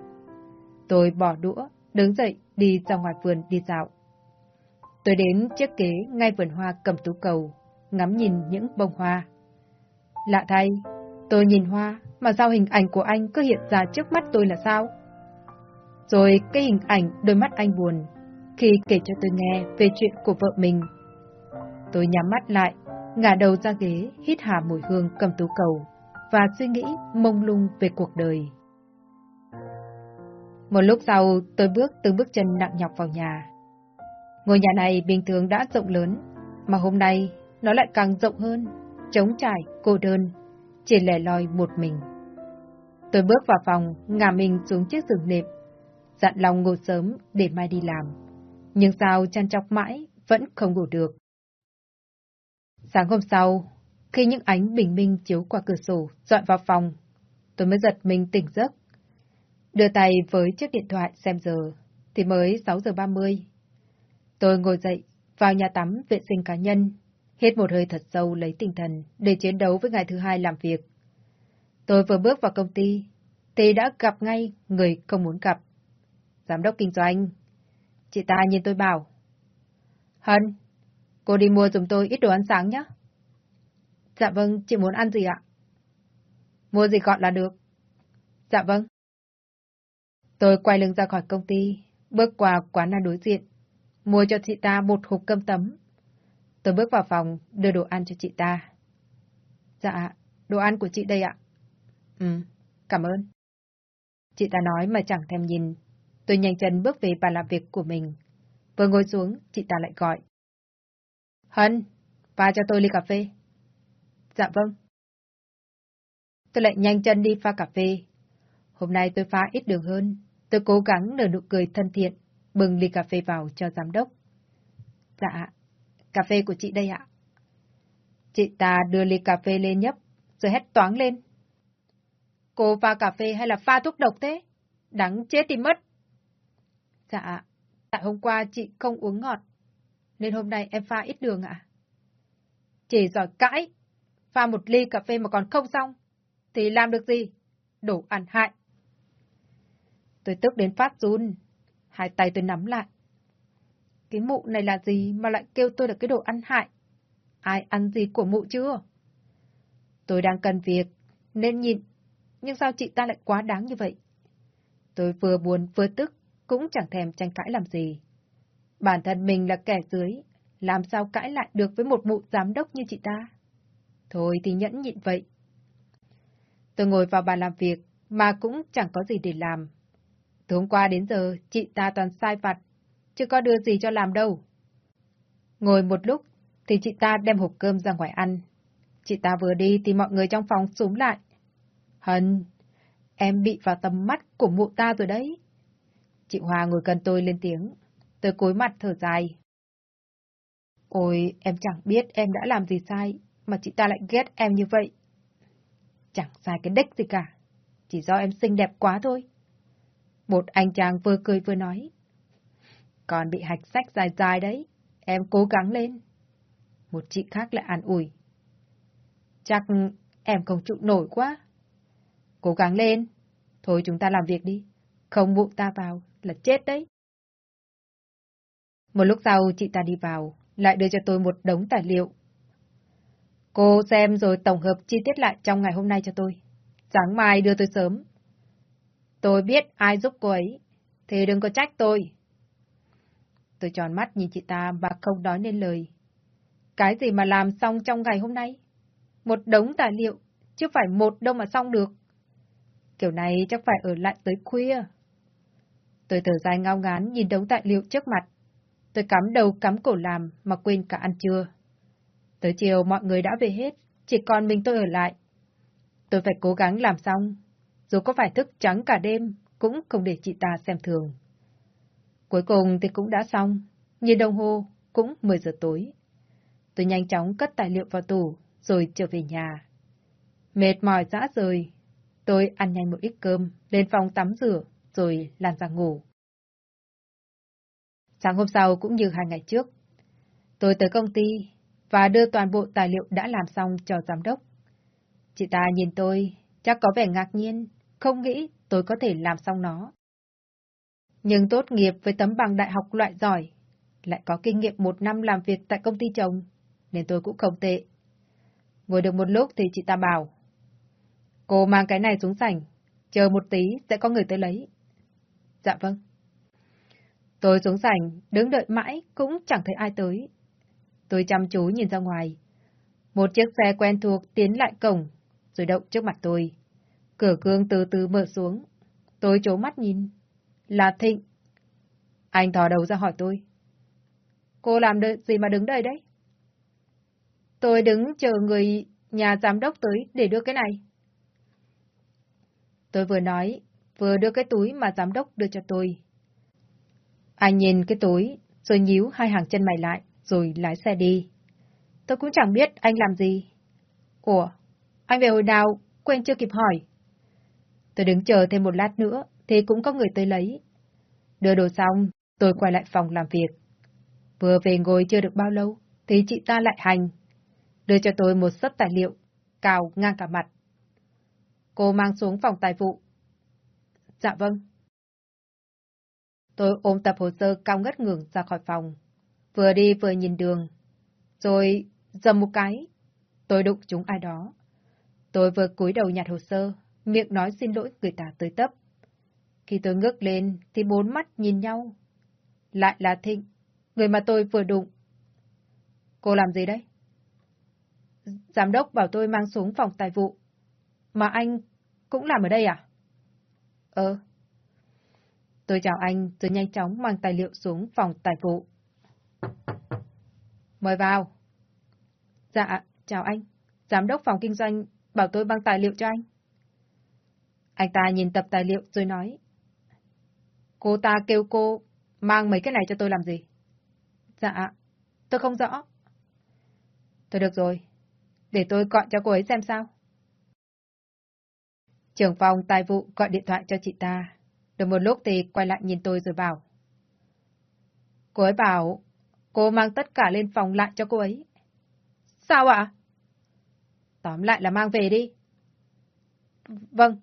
Tôi bỏ đũa, đứng dậy đi ra ngoài vườn đi dạo. Tôi đến chiếc kế ngay vườn hoa cầm tú cầu, ngắm nhìn những bông hoa. Lạ thay, tôi nhìn hoa, mà sao hình ảnh của anh cứ hiện ra trước mắt tôi là sao? Rồi cái hình ảnh đôi mắt anh buồn, khi kể cho tôi nghe về chuyện của vợ mình. Tôi nhắm mắt lại, ngả đầu ra ghế, hít hà mùi hương cầm tú cầu, và suy nghĩ mông lung về cuộc đời. Một lúc sau, tôi bước từng bước chân nặng nhọc vào nhà. Ngôi nhà này bình thường đã rộng lớn, mà hôm nay nó lại càng rộng hơn, trống trải, cô đơn, chỉ lẻ loi một mình. Tôi bước vào phòng, ngả mình xuống chiếc giường nệm, dặn lòng ngủ sớm để mai đi làm. Nhưng sao chăn chọc mãi, vẫn không ngủ được. Sáng hôm sau, khi những ánh bình minh chiếu qua cửa sổ, dọn vào phòng, tôi mới giật mình tỉnh giấc. Đưa tay với chiếc điện thoại xem giờ, thì mới 6 giờ 30. Tôi ngồi dậy, vào nhà tắm vệ sinh cá nhân, hít một hơi thật sâu lấy tinh thần để chiến đấu với ngày thứ hai làm việc. Tôi vừa bước vào công ty, thì đã gặp ngay người không muốn gặp. Giám đốc kinh doanh. Chị ta nhìn tôi bảo. Hân, cô đi mua giùm tôi ít đồ ăn sáng nhé. Dạ vâng, chị muốn ăn gì ạ? Mua gì gọn là được. Dạ vâng. Tôi quay lưng ra khỏi công ty, bước qua quán ăn đối diện, mua cho chị ta một hộp cơm tấm. Tôi bước vào phòng, đưa đồ ăn cho chị ta. Dạ, đồ ăn của chị đây ạ. Ừ, cảm ơn. Chị ta nói mà chẳng thèm nhìn. Tôi nhanh chân bước về bàn làm việc của mình. Vừa ngồi xuống, chị ta lại gọi. Hân, pha cho tôi ly cà phê. Dạ vâng. Tôi lại nhanh chân đi pha cà phê. Hôm nay tôi pha ít đường hơn. Tôi cố gắng nở nụ cười thân thiện, bừng ly cà phê vào cho giám đốc. Dạ, cà phê của chị đây ạ. Chị ta đưa ly cà phê lên nhấp, rồi hét toáng lên. Cô pha cà phê hay là pha thuốc độc thế? Đắng chết thì mất. Dạ, tại hôm qua chị không uống ngọt, nên hôm nay em pha ít đường ạ. Chỉ giỏi cãi, pha một ly cà phê mà còn không xong, thì làm được gì? Đổ ăn hại. Tôi tức đến phát run, hai tay tôi nắm lại. Cái mụ này là gì mà lại kêu tôi là cái đồ ăn hại? Ai ăn gì của mụ chưa? Tôi đang cần việc, nên nhịn, nhưng sao chị ta lại quá đáng như vậy? Tôi vừa buồn vừa tức, cũng chẳng thèm tranh cãi làm gì. Bản thân mình là kẻ dưới, làm sao cãi lại được với một mụ giám đốc như chị ta? Thôi thì nhẫn nhịn vậy. Tôi ngồi vào bàn làm việc, mà cũng chẳng có gì để làm. Từ hôm qua đến giờ, chị ta toàn sai vặt, chứ có đưa gì cho làm đâu. Ngồi một lúc, thì chị ta đem hộp cơm ra ngoài ăn. Chị ta vừa đi thì mọi người trong phòng súng lại. Hân, em bị vào tầm mắt của mụ ta rồi đấy. Chị Hòa ngồi gần tôi lên tiếng. Tôi cúi mặt thở dài. Ôi, em chẳng biết em đã làm gì sai, mà chị ta lại ghét em như vậy. Chẳng sai cái đếch gì cả, chỉ do em xinh đẹp quá thôi. Một anh chàng vừa cười vừa nói. Còn bị hạch sách dài dài đấy, em cố gắng lên. Một chị khác lại an ủi. Chắc em không trụ nổi quá. Cố gắng lên. Thôi chúng ta làm việc đi. Không bụng ta vào là chết đấy. Một lúc sau chị ta đi vào, lại đưa cho tôi một đống tài liệu. Cô xem rồi tổng hợp chi tiết lại trong ngày hôm nay cho tôi. Sáng mai đưa tôi sớm. Tôi biết ai giúp cô ấy, thì đừng có trách tôi. Tôi tròn mắt nhìn chị ta và không nói nên lời. Cái gì mà làm xong trong ngày hôm nay? Một đống tài liệu, chứ phải một đâu mà xong được. Kiểu này chắc phải ở lại tới khuya. Tôi thở dài ngao ngán nhìn đống tài liệu trước mặt. Tôi cắm đầu cắm cổ làm mà quên cả ăn trưa. Tới chiều mọi người đã về hết, chỉ còn mình tôi ở lại. Tôi phải cố gắng làm xong, dù có phải thức trắng cả đêm, cũng không để chị ta xem thường. Cuối cùng thì cũng đã xong, nhìn đồng hồ, cũng 10 giờ tối. Tôi nhanh chóng cất tài liệu vào tủ, rồi trở về nhà. Mệt mỏi dã rời, tôi ăn nhanh một ít cơm, lên phòng tắm rửa, rồi lăn ra ngủ. Sáng hôm sau cũng như hai ngày trước, tôi tới công ty và đưa toàn bộ tài liệu đã làm xong cho giám đốc. Chị ta nhìn tôi, chắc có vẻ ngạc nhiên, không nghĩ tôi có thể làm xong nó. Nhưng tốt nghiệp với tấm bằng đại học loại giỏi, lại có kinh nghiệm một năm làm việc tại công ty chồng, nên tôi cũng không tệ. Ngồi được một lúc thì chị ta bảo, cô mang cái này xuống sảnh, chờ một tí sẽ có người tới lấy. Dạ vâng. Tôi xuống sảnh, đứng đợi mãi cũng chẳng thấy ai tới. Tôi chăm chú nhìn ra ngoài. Một chiếc xe quen thuộc tiến lại cổng, rồi động trước mặt tôi. Cửa gương từ từ mở xuống. Tôi chố mắt nhìn. Là Thịnh. Anh thò đầu ra hỏi tôi. Cô làm gì mà đứng đây đấy? Tôi đứng chờ người nhà giám đốc tới để đưa cái này. Tôi vừa nói, vừa đưa cái túi mà giám đốc đưa cho tôi. Anh nhìn cái túi, rồi nhíu hai hàng chân mày lại, rồi lái xe đi. Tôi cũng chẳng biết anh làm gì. Ủa, anh về hồi nào, quên chưa kịp hỏi. Tôi đứng chờ thêm một lát nữa, thì cũng có người tới lấy. Đưa đồ xong, tôi quay lại phòng làm việc. Vừa về ngồi chưa được bao lâu, thì chị ta lại hành. Đưa cho tôi một sấp tài liệu, cào ngang cả mặt. Cô mang xuống phòng tài vụ. Dạ vâng. Tôi ôm tập hồ sơ cao ngất ngưỡng ra khỏi phòng. Vừa đi vừa nhìn đường. Rồi dầm một cái. Tôi đụng chúng ai đó. Tôi vừa cúi đầu nhặt hồ sơ, miệng nói xin lỗi người ta tới tấp. Khi tôi ngước lên thì bốn mắt nhìn nhau. Lại là Thịnh, người mà tôi vừa đụng. Cô làm gì đấy? Giám đốc bảo tôi mang xuống phòng tài vụ. Mà anh cũng làm ở đây à? Ờ. Tôi chào anh rồi nhanh chóng mang tài liệu xuống phòng tài vụ. Mời vào. Dạ, chào anh. Giám đốc phòng kinh doanh bảo tôi mang tài liệu cho anh. Anh ta nhìn tập tài liệu rồi nói. Cô ta kêu cô mang mấy cái này cho tôi làm gì? Dạ, tôi không rõ. Tôi được rồi, để tôi gọi cho cô ấy xem sao. Trưởng phòng tài vụ gọi điện thoại cho chị ta. Được một lúc thì quay lại nhìn tôi rồi bảo. Cô ấy bảo, cô mang tất cả lên phòng lại cho cô ấy. Sao ạ? Tóm lại là mang về đi. Vâng.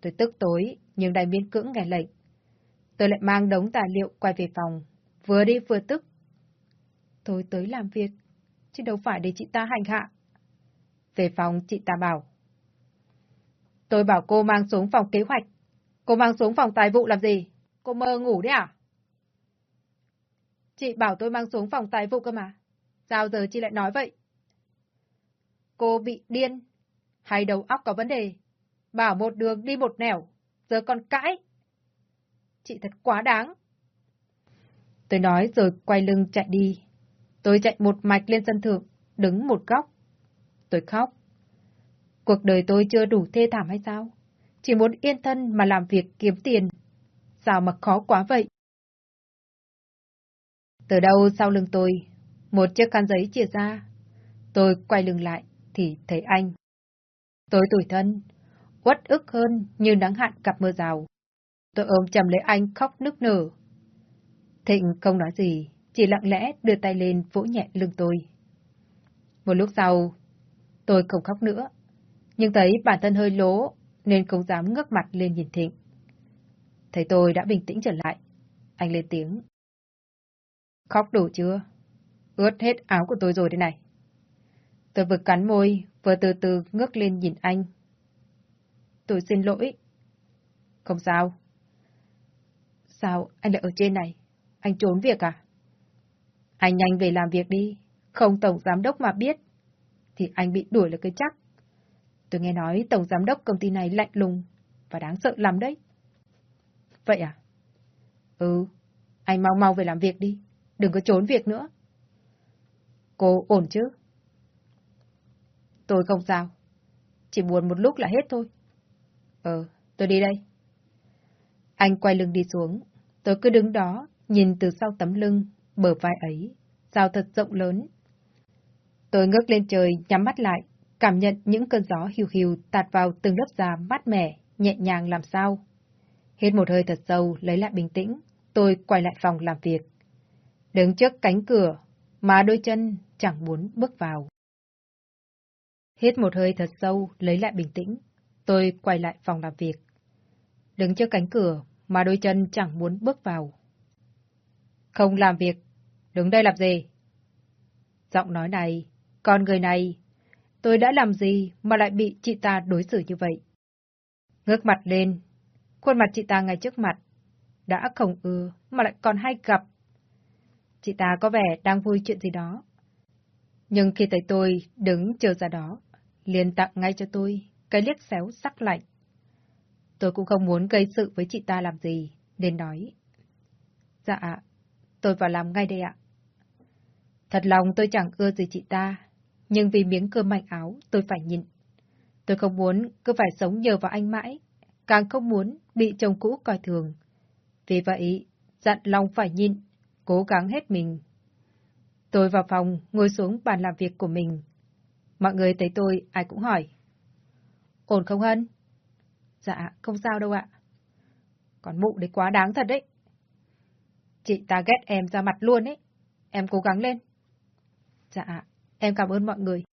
Tôi tức tối, nhưng đành miễn cưỡng nghe lệnh. Tôi lại mang đống tài liệu quay về phòng, vừa đi vừa tức. Tôi tới làm việc, chứ đâu phải để chị ta hành hạ. Về phòng, chị ta bảo. Tôi bảo cô mang xuống phòng kế hoạch. Cô mang xuống phòng tài vụ làm gì? Cô mơ ngủ đấy à? Chị bảo tôi mang xuống phòng tài vụ cơ mà. Sao giờ chị lại nói vậy? Cô bị điên, hay đầu óc có vấn đề? Bảo một đường đi một nẻo, giờ còn cãi. Chị thật quá đáng. Tôi nói rồi quay lưng chạy đi. Tôi chạy một mạch lên sân thượng, đứng một góc. Tôi khóc. Cuộc đời tôi chưa đủ thê thảm hay sao? Chỉ muốn yên thân mà làm việc kiếm tiền. Sao mà khó quá vậy? Từ đâu sau lưng tôi, một chiếc khăn giấy chia ra. Tôi quay lưng lại, thì thấy anh. Tôi tủi thân, uất ức hơn như nắng hạn cặp mưa rào. Tôi ôm chầm lấy anh khóc nức nở. Thịnh không nói gì, chỉ lặng lẽ đưa tay lên vỗ nhẹ lưng tôi. Một lúc sau, tôi không khóc nữa, nhưng thấy bản thân hơi lố nên không dám ngước mặt lên nhìn Thịnh. Thấy tôi đã bình tĩnh trở lại, anh lên tiếng. Khóc đủ chưa? Ướt hết áo của tôi rồi đây này. Tôi vừa cắn môi, vừa từ từ ngước lên nhìn anh. Tôi xin lỗi. Không sao. Sao anh lại ở trên này? Anh trốn việc à? Anh nhanh về làm việc đi. Không tổng giám đốc mà biết. Thì anh bị đuổi là cái chắc. Tôi nghe nói tổng giám đốc công ty này lạnh lùng và đáng sợ lắm đấy. Vậy à? Ừ, anh mau mau về làm việc đi. Đừng có trốn việc nữa. Cô ổn chứ? Tôi không sao. Chỉ buồn một lúc là hết thôi. Ờ, tôi đi đây. Anh quay lưng đi xuống. Tôi cứ đứng đó, nhìn từ sau tấm lưng, bờ vai ấy, sao thật rộng lớn. Tôi ngước lên trời, nhắm mắt lại, cảm nhận những cơn gió hiu hiu tạt vào từng lớp da mát mẻ, nhẹ nhàng làm sao. Hít một hơi thật sâu, lấy lại bình tĩnh, tôi quay lại phòng làm việc. Đứng trước cánh cửa, mà đôi chân chẳng muốn bước vào. Hít một hơi thật sâu, lấy lại bình tĩnh. Tôi quay lại phòng làm việc. Đứng trước cánh cửa, mà đôi chân chẳng muốn bước vào. Không làm việc, đứng đây làm gì? Giọng nói này, con người này, tôi đã làm gì mà lại bị chị ta đối xử như vậy? Ngước mặt lên, khuôn mặt chị ta ngay trước mặt, đã không ưa mà lại còn hay gặp. Chị ta có vẻ đang vui chuyện gì đó. Nhưng khi thấy tôi đứng chờ ra đó, liền tặng ngay cho tôi cái liếc xéo sắc lạnh. Tôi cũng không muốn gây sự với chị ta làm gì, nên nói. Dạ, tôi vào làm ngay đây ạ. Thật lòng tôi chẳng ưa gì chị ta, nhưng vì miếng cơm manh áo tôi phải nhịn. Tôi không muốn cứ phải sống nhờ vào anh mãi, càng không muốn bị chồng cũ coi thường. Vì vậy, dặn lòng phải nhịn, cố gắng hết mình. Tôi vào phòng, ngồi xuống bàn làm việc của mình. Mọi người thấy tôi, ai cũng hỏi. Ổn không Hân? Dạ, không sao đâu ạ. Còn mụ đấy quá đáng thật đấy. Chị ta ghét em ra mặt luôn ấy. Em cố gắng lên. Dạ, em cảm ơn mọi người.